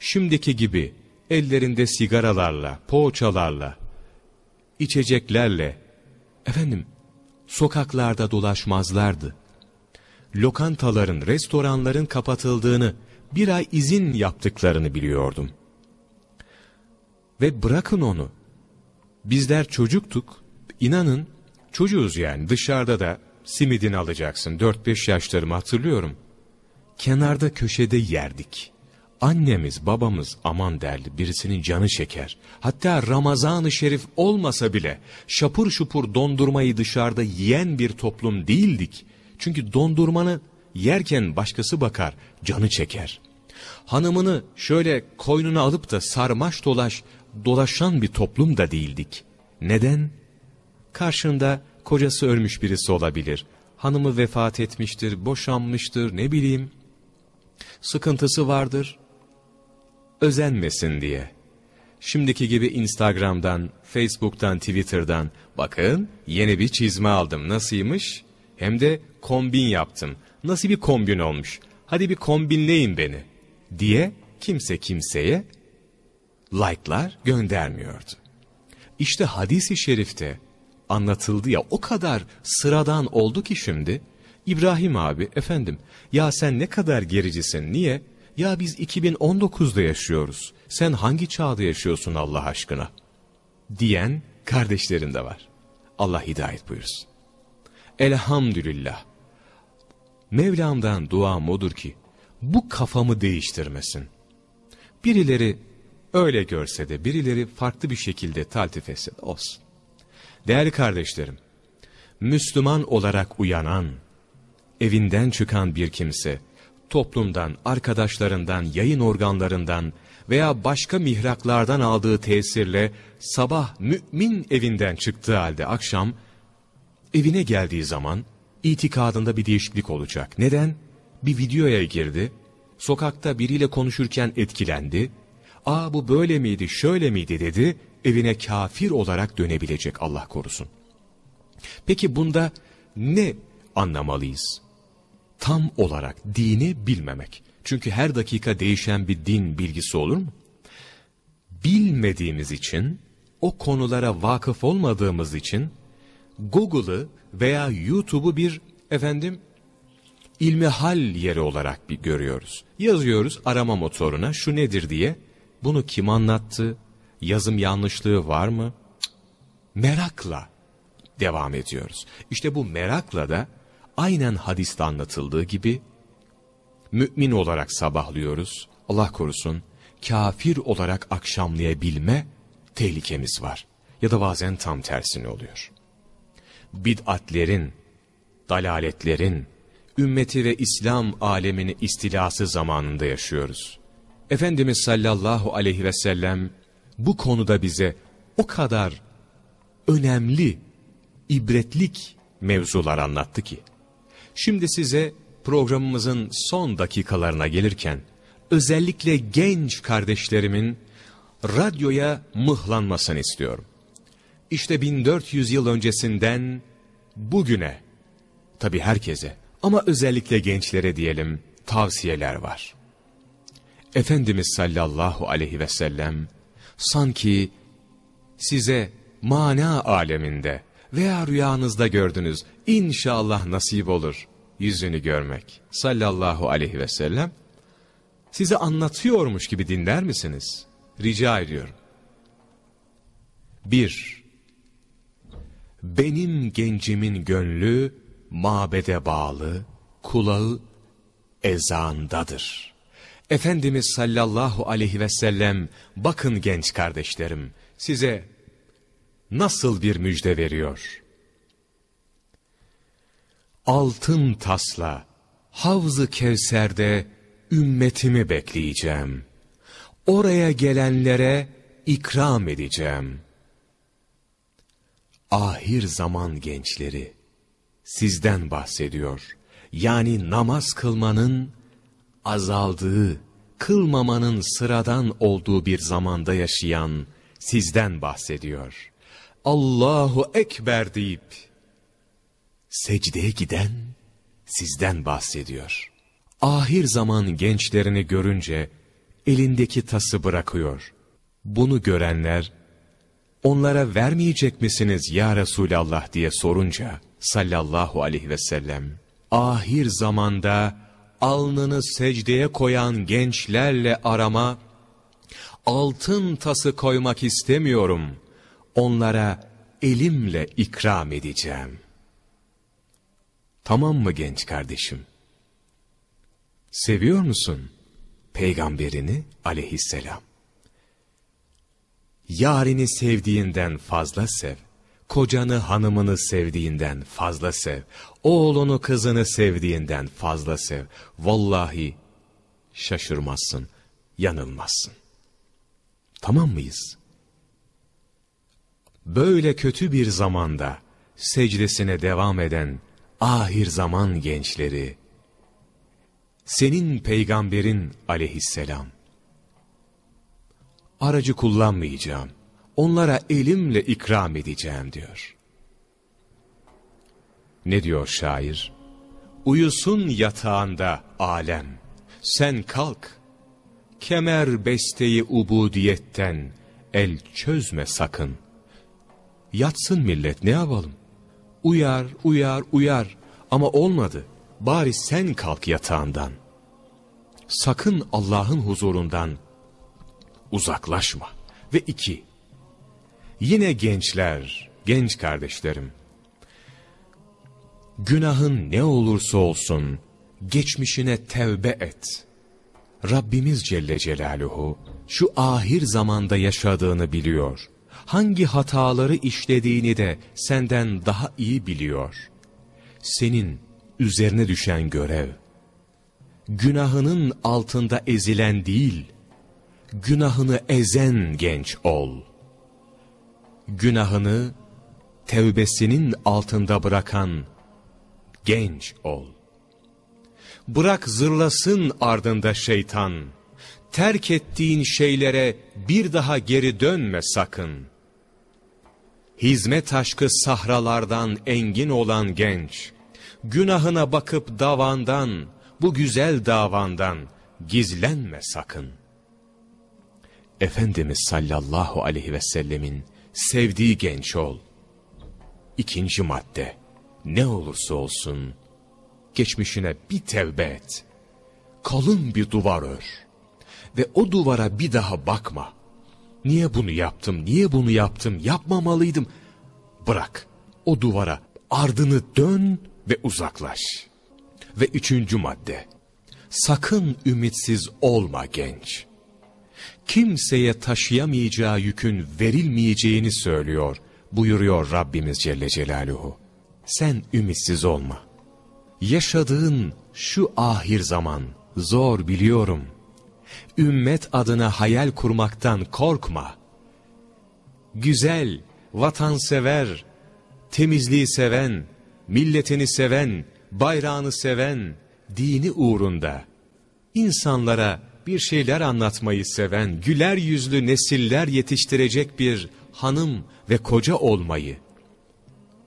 Şimdiki gibi ellerinde sigaralarla, poğaçalarla, içeceklerle, efendim, sokaklarda dolaşmazlardı. Lokantaların, restoranların kapatıldığını, bir ay izin yaptıklarını biliyordum. Ve bırakın onu. Bizler çocuktuk, inanın, çocuğuz yani dışarıda da simidini alacaksın. 4-5 yaşlarımı hatırlıyorum. Kenarda köşede yerdik. Annemiz, babamız aman derli birisinin canı çeker. Hatta Ramazan-ı Şerif olmasa bile şapur şupur dondurmayı dışarıda yiyen bir toplum değildik. Çünkü dondurmanı yerken başkası bakar, canı çeker. Hanımını şöyle koynuna alıp da sarmaş dolaş, dolaşan bir toplum da değildik. Neden? Karşında kocası ölmüş birisi olabilir. Hanımı vefat etmiştir, boşanmıştır, ne bileyim. Sıkıntısı vardır. Özenmesin diye. Şimdiki gibi Instagram'dan, Facebook'tan, Twitter'dan bakın yeni bir çizme aldım. Nasılymış? Hem de kombin yaptım. Nasıl bir kombin olmuş? Hadi bir kombinleyin beni. Diye kimse kimseye like'lar göndermiyordu. İşte hadisi şerifte anlatıldı ya o kadar sıradan oldu ki şimdi İbrahim abi efendim ya sen ne kadar gericisin niye? Ya biz 2019'da yaşıyoruz. Sen hangi çağda yaşıyorsun Allah aşkına? Diyen kardeşlerim de var. Allah hidayet buyursun. Elhamdülillah. Mevlam'dan duam odur ki bu kafamı değiştirmesin. Birileri öyle görse de birileri farklı bir şekilde taltif etse de olsun. Değerli kardeşlerim, Müslüman olarak uyanan, evinden çıkan bir kimse, toplumdan, arkadaşlarından, yayın organlarından veya başka mihraklardan aldığı tesirle sabah mümin evinden çıktığı halde akşam evine geldiği zaman itikadında bir değişiklik olacak. Neden? Bir videoya girdi, sokakta biriyle konuşurken etkilendi, ''Aa bu böyle miydi, şöyle miydi?'' dedi, evine kafir olarak dönebilecek Allah korusun. Peki bunda ne anlamalıyız? Tam olarak dini bilmemek. Çünkü her dakika değişen bir din bilgisi olur mu? Bilmediğimiz için, o konulara vakıf olmadığımız için Google'ı veya YouTube'u bir efendim ilmihal yeri bir görüyoruz. Yazıyoruz arama motoruna şu nedir diye. Bunu kim anlattı? Yazım yanlışlığı var mı? Merakla devam ediyoruz. İşte bu merakla da aynen hadiste anlatıldığı gibi mümin olarak sabahlıyoruz. Allah korusun kafir olarak akşamlayabilme tehlikemiz var. Ya da bazen tam tersini oluyor. Bid'atlerin, dalaletlerin, ümmeti ve İslam alemini istilası zamanında yaşıyoruz. Efendimiz sallallahu aleyhi ve sellem bu konuda bize o kadar önemli, ibretlik mevzular anlattı ki. Şimdi size programımızın son dakikalarına gelirken özellikle genç kardeşlerimin radyoya mıhlanmasını istiyorum. İşte 1400 yıl öncesinden bugüne, tabi herkese ama özellikle gençlere diyelim tavsiyeler var. Efendimiz sallallahu aleyhi ve sellem sanki size mana aleminde veya rüyanızda gördünüz inşallah nasip olur yüzünü görmek sallallahu aleyhi ve sellem size anlatıyormuş gibi dinler misiniz? Rica ediyorum. Bir, benim gencimin gönlü mabede bağlı, kulağı ezandadır. Efendimiz sallallahu aleyhi ve sellem bakın genç kardeşlerim size nasıl bir müjde veriyor. Altın tasla Havz-ı Kevser'de ümmetimi bekleyeceğim. Oraya gelenlere ikram edeceğim. Ahir zaman gençleri sizden bahsediyor. Yani namaz kılmanın azaldığı, kılmamanın sıradan olduğu bir zamanda yaşayan sizden bahsediyor. Allahu Ekber deyip secdeye giden sizden bahsediyor. Ahir zaman gençlerini görünce elindeki tası bırakıyor. Bunu görenler onlara vermeyecek misiniz ya Resulallah diye sorunca sallallahu aleyhi ve sellem ahir zamanda alnını secdeye koyan gençlerle arama altın tası koymak istemiyorum onlara elimle ikram edeceğim. Tamam mı genç kardeşim? Seviyor musun peygamberini aleyhisselam? Yarini sevdiğinden fazla sev. Kocanı hanımını sevdiğinden fazla sev. Oğlunu kızını sevdiğinden fazla sev. Vallahi şaşırmazsın, yanılmazsın. Tamam mıyız? Böyle kötü bir zamanda secdesine devam eden ahir zaman gençleri, senin peygamberin aleyhisselam, aracı kullanmayacağım, onlara elimle ikram edeceğim diyor. Ne diyor şair? Uyusun yatağında alem, sen kalk, kemer besteyi ubudiyetten el çözme sakın. Yatsın millet ne yapalım? Uyar, uyar, uyar ama olmadı. Bari sen kalk yatağından. Sakın Allah'ın huzurundan uzaklaşma. Ve iki, yine gençler, genç kardeşlerim, günahın ne olursa olsun, geçmişine tevbe et. Rabbimiz Celle Celaluhu, şu ahir zamanda yaşadığını biliyor. Hangi hataları işlediğini de senden daha iyi biliyor. Senin üzerine düşen görev, günahının altında ezilen değil, günahını ezen genç ol. Günahını tevbesinin altında bırakan genç ol. Bırak zırlasın ardında şeytan, terk ettiğin şeylere bir daha geri dönme sakın. Hizmet aşkı sahralardan engin olan genç, günahına bakıp davandan, bu güzel davandan gizlenme sakın. Efendimiz sallallahu aleyhi ve sellemin sevdiği genç ol. İkinci madde, ne olursa olsun, geçmişine bir tevbe et. Kalın bir duvar ör. Ve o duvara bir daha bakma. Niye bunu yaptım, niye bunu yaptım, yapmamalıydım. Bırak, o duvara ardını dön ve uzaklaş. Ve üçüncü madde. Sakın ümitsiz olma genç. Kimseye taşıyamayacağı yükün verilmeyeceğini söylüyor, buyuruyor Rabbimiz Celle Celaluhu. Sen ümitsiz olma. Yaşadığın şu ahir zaman zor biliyorum. Ümmet adına hayal kurmaktan korkma. Güzel, vatansever, temizliği seven, milletini seven, bayrağını seven, dini uğrunda, insanlara bir şeyler anlatmayı seven, güler yüzlü nesiller yetiştirecek bir hanım ve koca olmayı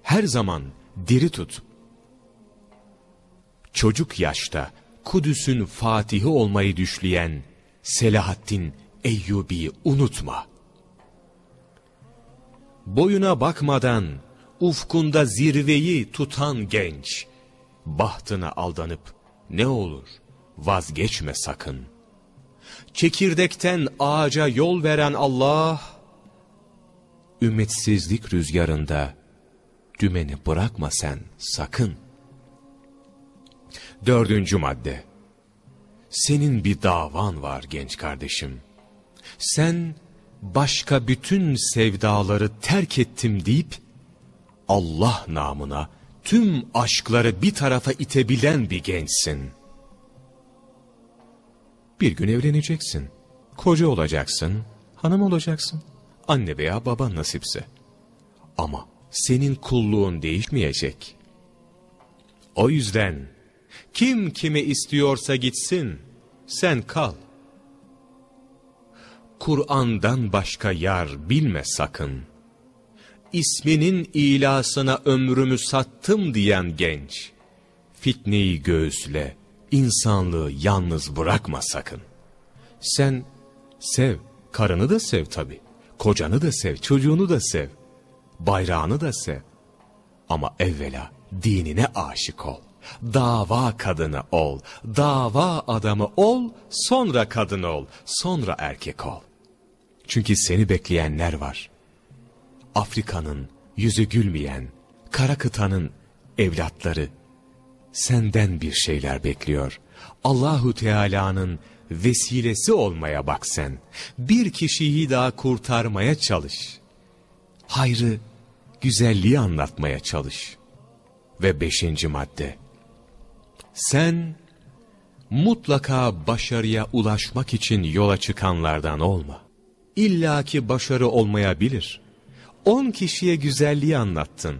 her zaman diri tut. Çocuk yaşta Kudüs'ün fatihi olmayı düşleyen Selahaddin Eyyubi'yi unutma. Boyuna bakmadan ufkunda zirveyi tutan genç, bahtına aldanıp ne olur vazgeçme sakın. Çekirdekten ağaca yol veren Allah, ümitsizlik rüzgarında dümeni bırakma sen sakın. Dördüncü madde. Senin bir davan var genç kardeşim. Sen başka bütün sevdaları terk ettim deyip Allah namına tüm aşkları bir tarafa itebilen bir gençsin. Bir gün evleneceksin. Koca olacaksın, hanım olacaksın. Anne veya baba nasipse. Ama senin kulluğun değişmeyecek. O yüzden kim kimi istiyorsa gitsin, sen kal. Kur'an'dan başka yar bilme sakın. İsminin ilasına ömrümü sattım diyen genç, fitneyi göğüsle, insanlığı yalnız bırakma sakın. Sen sev, karını da sev tabi, kocanı da sev, çocuğunu da sev, bayrağını da sev. Ama evvela dinine aşık ol. Dava kadını ol, dava adamı ol, sonra kadın ol, sonra erkek ol. Çünkü seni bekleyenler var. Afrika'nın yüzü gülmeyen, kara kıtanın evlatları senden bir şeyler bekliyor. Allahu Teala'nın vesilesi olmaya bak sen. Bir kişiyi daha kurtarmaya çalış. Hayrı, güzelliği anlatmaya çalış. Ve beşinci madde. Sen mutlaka başarıya ulaşmak için yola çıkanlardan olma. İlla ki başarı olmayabilir. On kişiye güzelliği anlattın.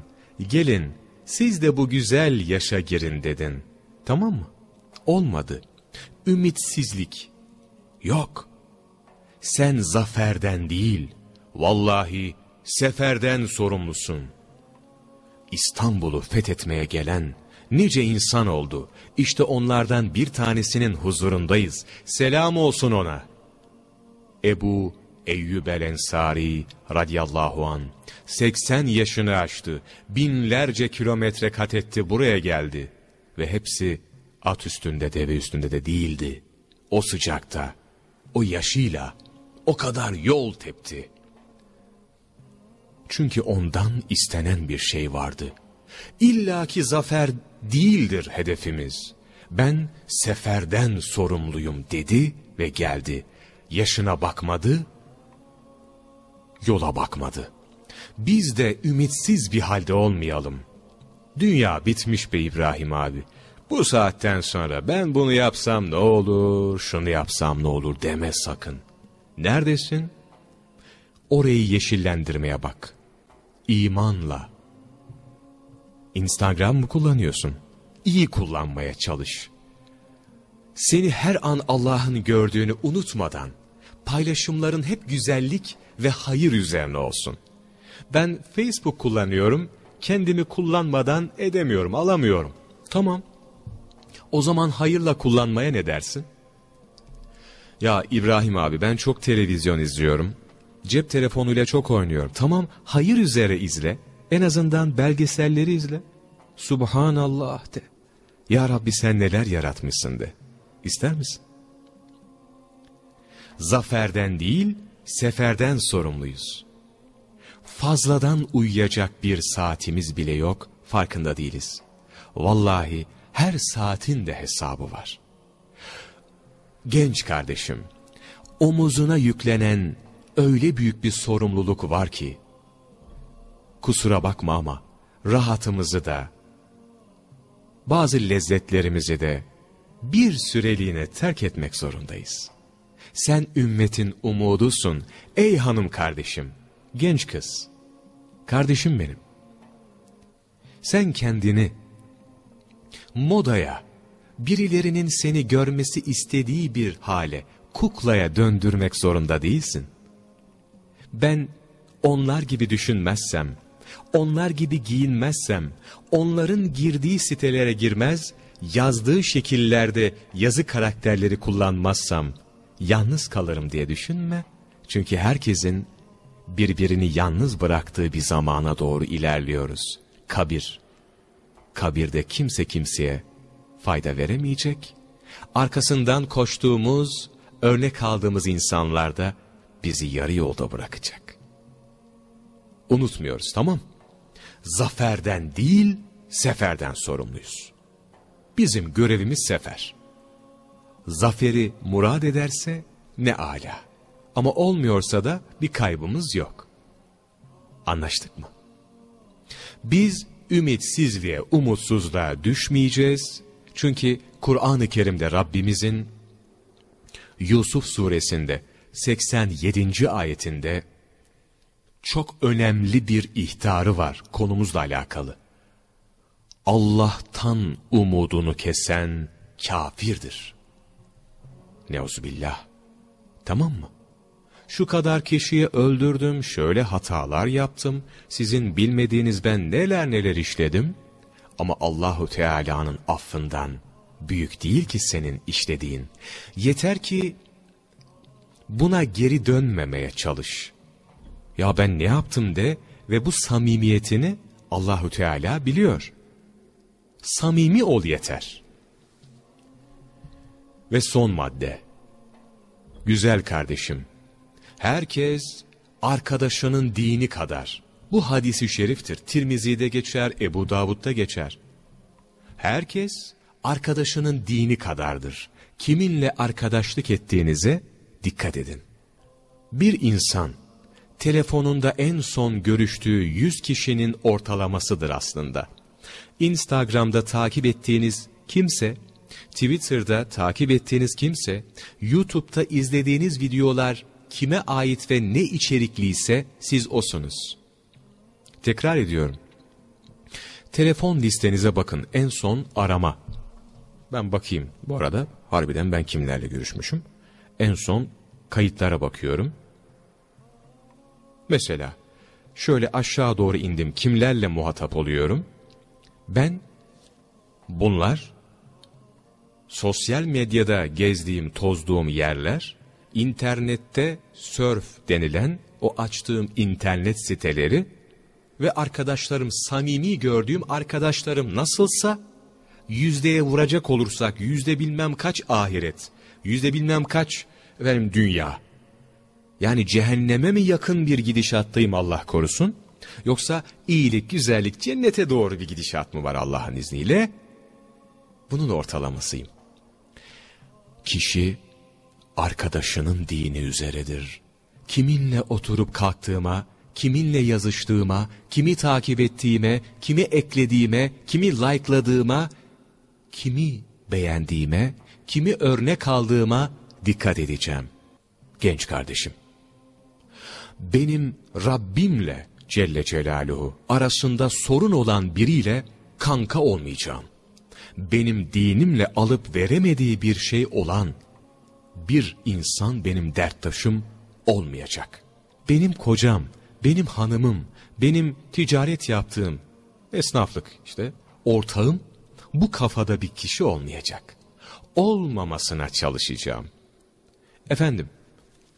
Gelin siz de bu güzel yaşa girin dedin. Tamam mı? Olmadı. Ümitsizlik. Yok. Sen zaferden değil, vallahi seferden sorumlusun. İstanbul'u fethetmeye gelen nice insan oldu. İşte onlardan bir tanesinin huzurundayız. Selam olsun ona. Ebu Eyyub el Ensari radiyallahu an 80 yaşını aştı. Binlerce kilometre kat etti buraya geldi. Ve hepsi at üstünde deve üstünde de değildi. O sıcakta, o yaşıyla o kadar yol tepti. Çünkü ondan istenen bir şey vardı. İlla ki zafer değildir hedefimiz. Ben seferden sorumluyum dedi ve geldi. Yaşına bakmadı, yola bakmadı. Biz de ümitsiz bir halde olmayalım. Dünya bitmiş be İbrahim abi. Bu saatten sonra ben bunu yapsam ne olur, şunu yapsam ne olur deme sakın. Neredesin? Orayı yeşillendirmeye bak. İmanla. Instagram mı kullanıyorsun? İyi kullanmaya çalış. Seni her an Allah'ın gördüğünü unutmadan, paylaşımların hep güzellik ve hayır üzerine olsun. Ben Facebook kullanıyorum, kendimi kullanmadan edemiyorum, alamıyorum. Tamam. O zaman hayırla kullanmaya ne dersin? Ya İbrahim abi ben çok televizyon izliyorum. Cep telefonuyla çok oynuyorum. Tamam hayır üzere izle. En azından belgeselleri izle. Subhanallah de. Ya Rabbi sen neler yaratmışsın de. İster misin? Zaferden değil, seferden sorumluyuz. Fazladan uyuyacak bir saatimiz bile yok, farkında değiliz. Vallahi her saatin de hesabı var. Genç kardeşim, omuzuna yüklenen öyle büyük bir sorumluluk var ki, kusura bakma ama rahatımızı da, bazı lezzetlerimizi de bir süreliğine terk etmek zorundayız. Sen ümmetin umudusun ey hanım kardeşim, genç kız, kardeşim benim. Sen kendini modaya, birilerinin seni görmesi istediği bir hale, kuklaya döndürmek zorunda değilsin. Ben onlar gibi düşünmezsem, onlar gibi giyinmezsem, onların girdiği sitelere girmez, yazdığı şekillerde yazı karakterleri kullanmazsam, yalnız kalırım diye düşünme. Çünkü herkesin birbirini yalnız bıraktığı bir zamana doğru ilerliyoruz. Kabir. Kabirde kimse kimseye fayda veremeyecek. Arkasından koştuğumuz, örnek aldığımız insanlar da bizi yarı yolda bırakacak. Unutmuyoruz tamam Zaferden değil, seferden sorumluyuz. Bizim görevimiz sefer. Zaferi murad ederse ne ala. Ama olmuyorsa da bir kaybımız yok. Anlaştık mı? Biz ümitsizliğe, umutsuzluğa düşmeyeceğiz. Çünkü Kur'an-ı Kerim'de Rabbimizin Yusuf suresinde 87. ayetinde çok önemli bir ihtarı var konumuzla alakalı. Allah'tan umudunu kesen kafirdir. Neuzubillah. Tamam mı? Şu kadar kişiyi öldürdüm, şöyle hatalar yaptım, sizin bilmediğiniz ben neler neler işledim. Ama Allahu Teala'nın affından büyük değil ki senin işlediğin. Yeter ki buna geri dönmemeye çalış. Ya ben ne yaptım de ve bu samimiyetini Allahu Teala biliyor. Samimi ol yeter. Ve son madde. Güzel kardeşim, herkes arkadaşının dini kadar. Bu hadisi şeriftir. Tirmizi'de geçer, Ebu Davud'da geçer. Herkes arkadaşının dini kadardır. Kiminle arkadaşlık ettiğinize dikkat edin. Bir insan telefonunda en son görüştüğü 100 kişinin ortalamasıdır aslında. Instagram'da takip ettiğiniz kimse, Twitter'da takip ettiğiniz kimse, YouTube'da izlediğiniz videolar kime ait ve ne içerikliyse siz osunuz. Tekrar ediyorum. Telefon listenize bakın en son arama. Ben bakayım. Bu arada harbiden ben kimlerle görüşmüşüm. En son kayıtlara bakıyorum. Mesela şöyle aşağı doğru indim kimlerle muhatap oluyorum? Ben bunlar sosyal medyada gezdiğim, tozduğum yerler, internette surf denilen o açtığım internet siteleri ve arkadaşlarım, samimi gördüğüm arkadaşlarım nasılsa, yüzdeye vuracak olursak yüzde bilmem kaç ahiret, yüzde bilmem kaç efendim, dünya. Yani cehenneme mi yakın bir gidişattayım Allah korusun? Yoksa iyilik, güzellik, cennete doğru bir gidişat mı var Allah'ın izniyle? Bunun ortalamasıyım. Kişi arkadaşının dini üzeredir. Kiminle oturup kalktığıma, kiminle yazıştığıma, kimi takip ettiğime, kimi eklediğime, kimi like'ladığıma, kimi beğendiğime, kimi örnek aldığıma dikkat edeceğim. Genç kardeşim. Benim Rabbimle Celle Celaluhu arasında sorun olan biriyle kanka olmayacağım. Benim dinimle alıp veremediği bir şey olan bir insan benim derttaşım olmayacak. Benim kocam, benim hanımım, benim ticaret yaptığım esnaflık işte ortağım bu kafada bir kişi olmayacak. Olmamasına çalışacağım. Efendim,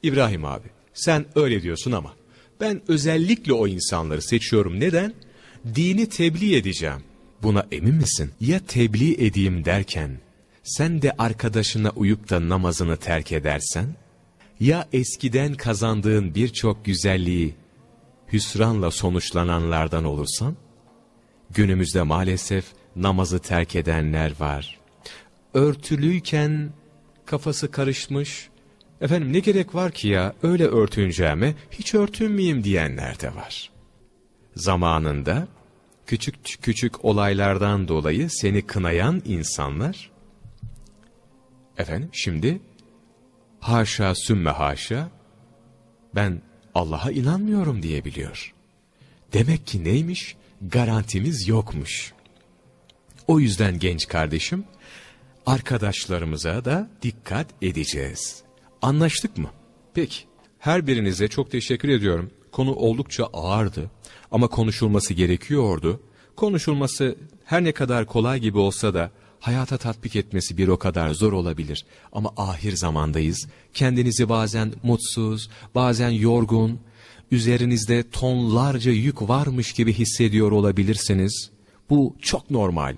İbrahim abi sen öyle diyorsun ama ben özellikle o insanları seçiyorum. Neden? Dini tebliğ edeceğim. Buna emin misin? Ya tebliğ edeyim derken sen de arkadaşına uyup da namazını terk edersen? Ya eskiden kazandığın birçok güzelliği hüsranla sonuçlananlardan olursan? Günümüzde maalesef namazı terk edenler var. Örtülüyken kafası karışmış, efendim ne gerek var ki ya öyle örtüneceğime hiç örtünmeyeyim diyenler de var. Zamanında küçük küçük olaylardan dolayı seni kınayan insanlar, efendim şimdi haşa sümme haşa ben Allah'a inanmıyorum diyebiliyor. Demek ki neymiş? Garantimiz yokmuş. O yüzden genç kardeşim, arkadaşlarımıza da dikkat edeceğiz. Anlaştık mı? Peki. Her birinize çok teşekkür ediyorum. Konu oldukça ağırdı ama konuşulması gerekiyordu. Konuşulması her ne kadar kolay gibi olsa da hayata tatbik etmesi bir o kadar zor olabilir. Ama ahir zamandayız. Kendinizi bazen mutsuz, bazen yorgun, üzerinizde tonlarca yük varmış gibi hissediyor olabilirsiniz. Bu çok normal.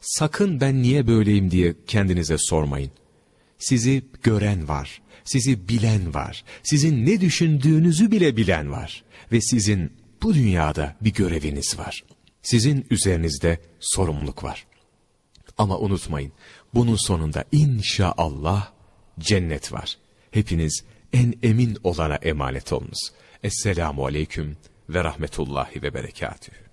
Sakın ben niye böyleyim diye kendinize sormayın. Sizi gören var, sizi bilen var, sizin ne düşündüğünüzü bile bilen var. Ve sizin bu dünyada bir göreviniz var. Sizin üzerinizde sorumluluk var. Ama unutmayın, bunun sonunda inşallah cennet var. Hepiniz en emin olana emanet olunuz. Esselamu aleyküm ve rahmetullahi ve berekatühü.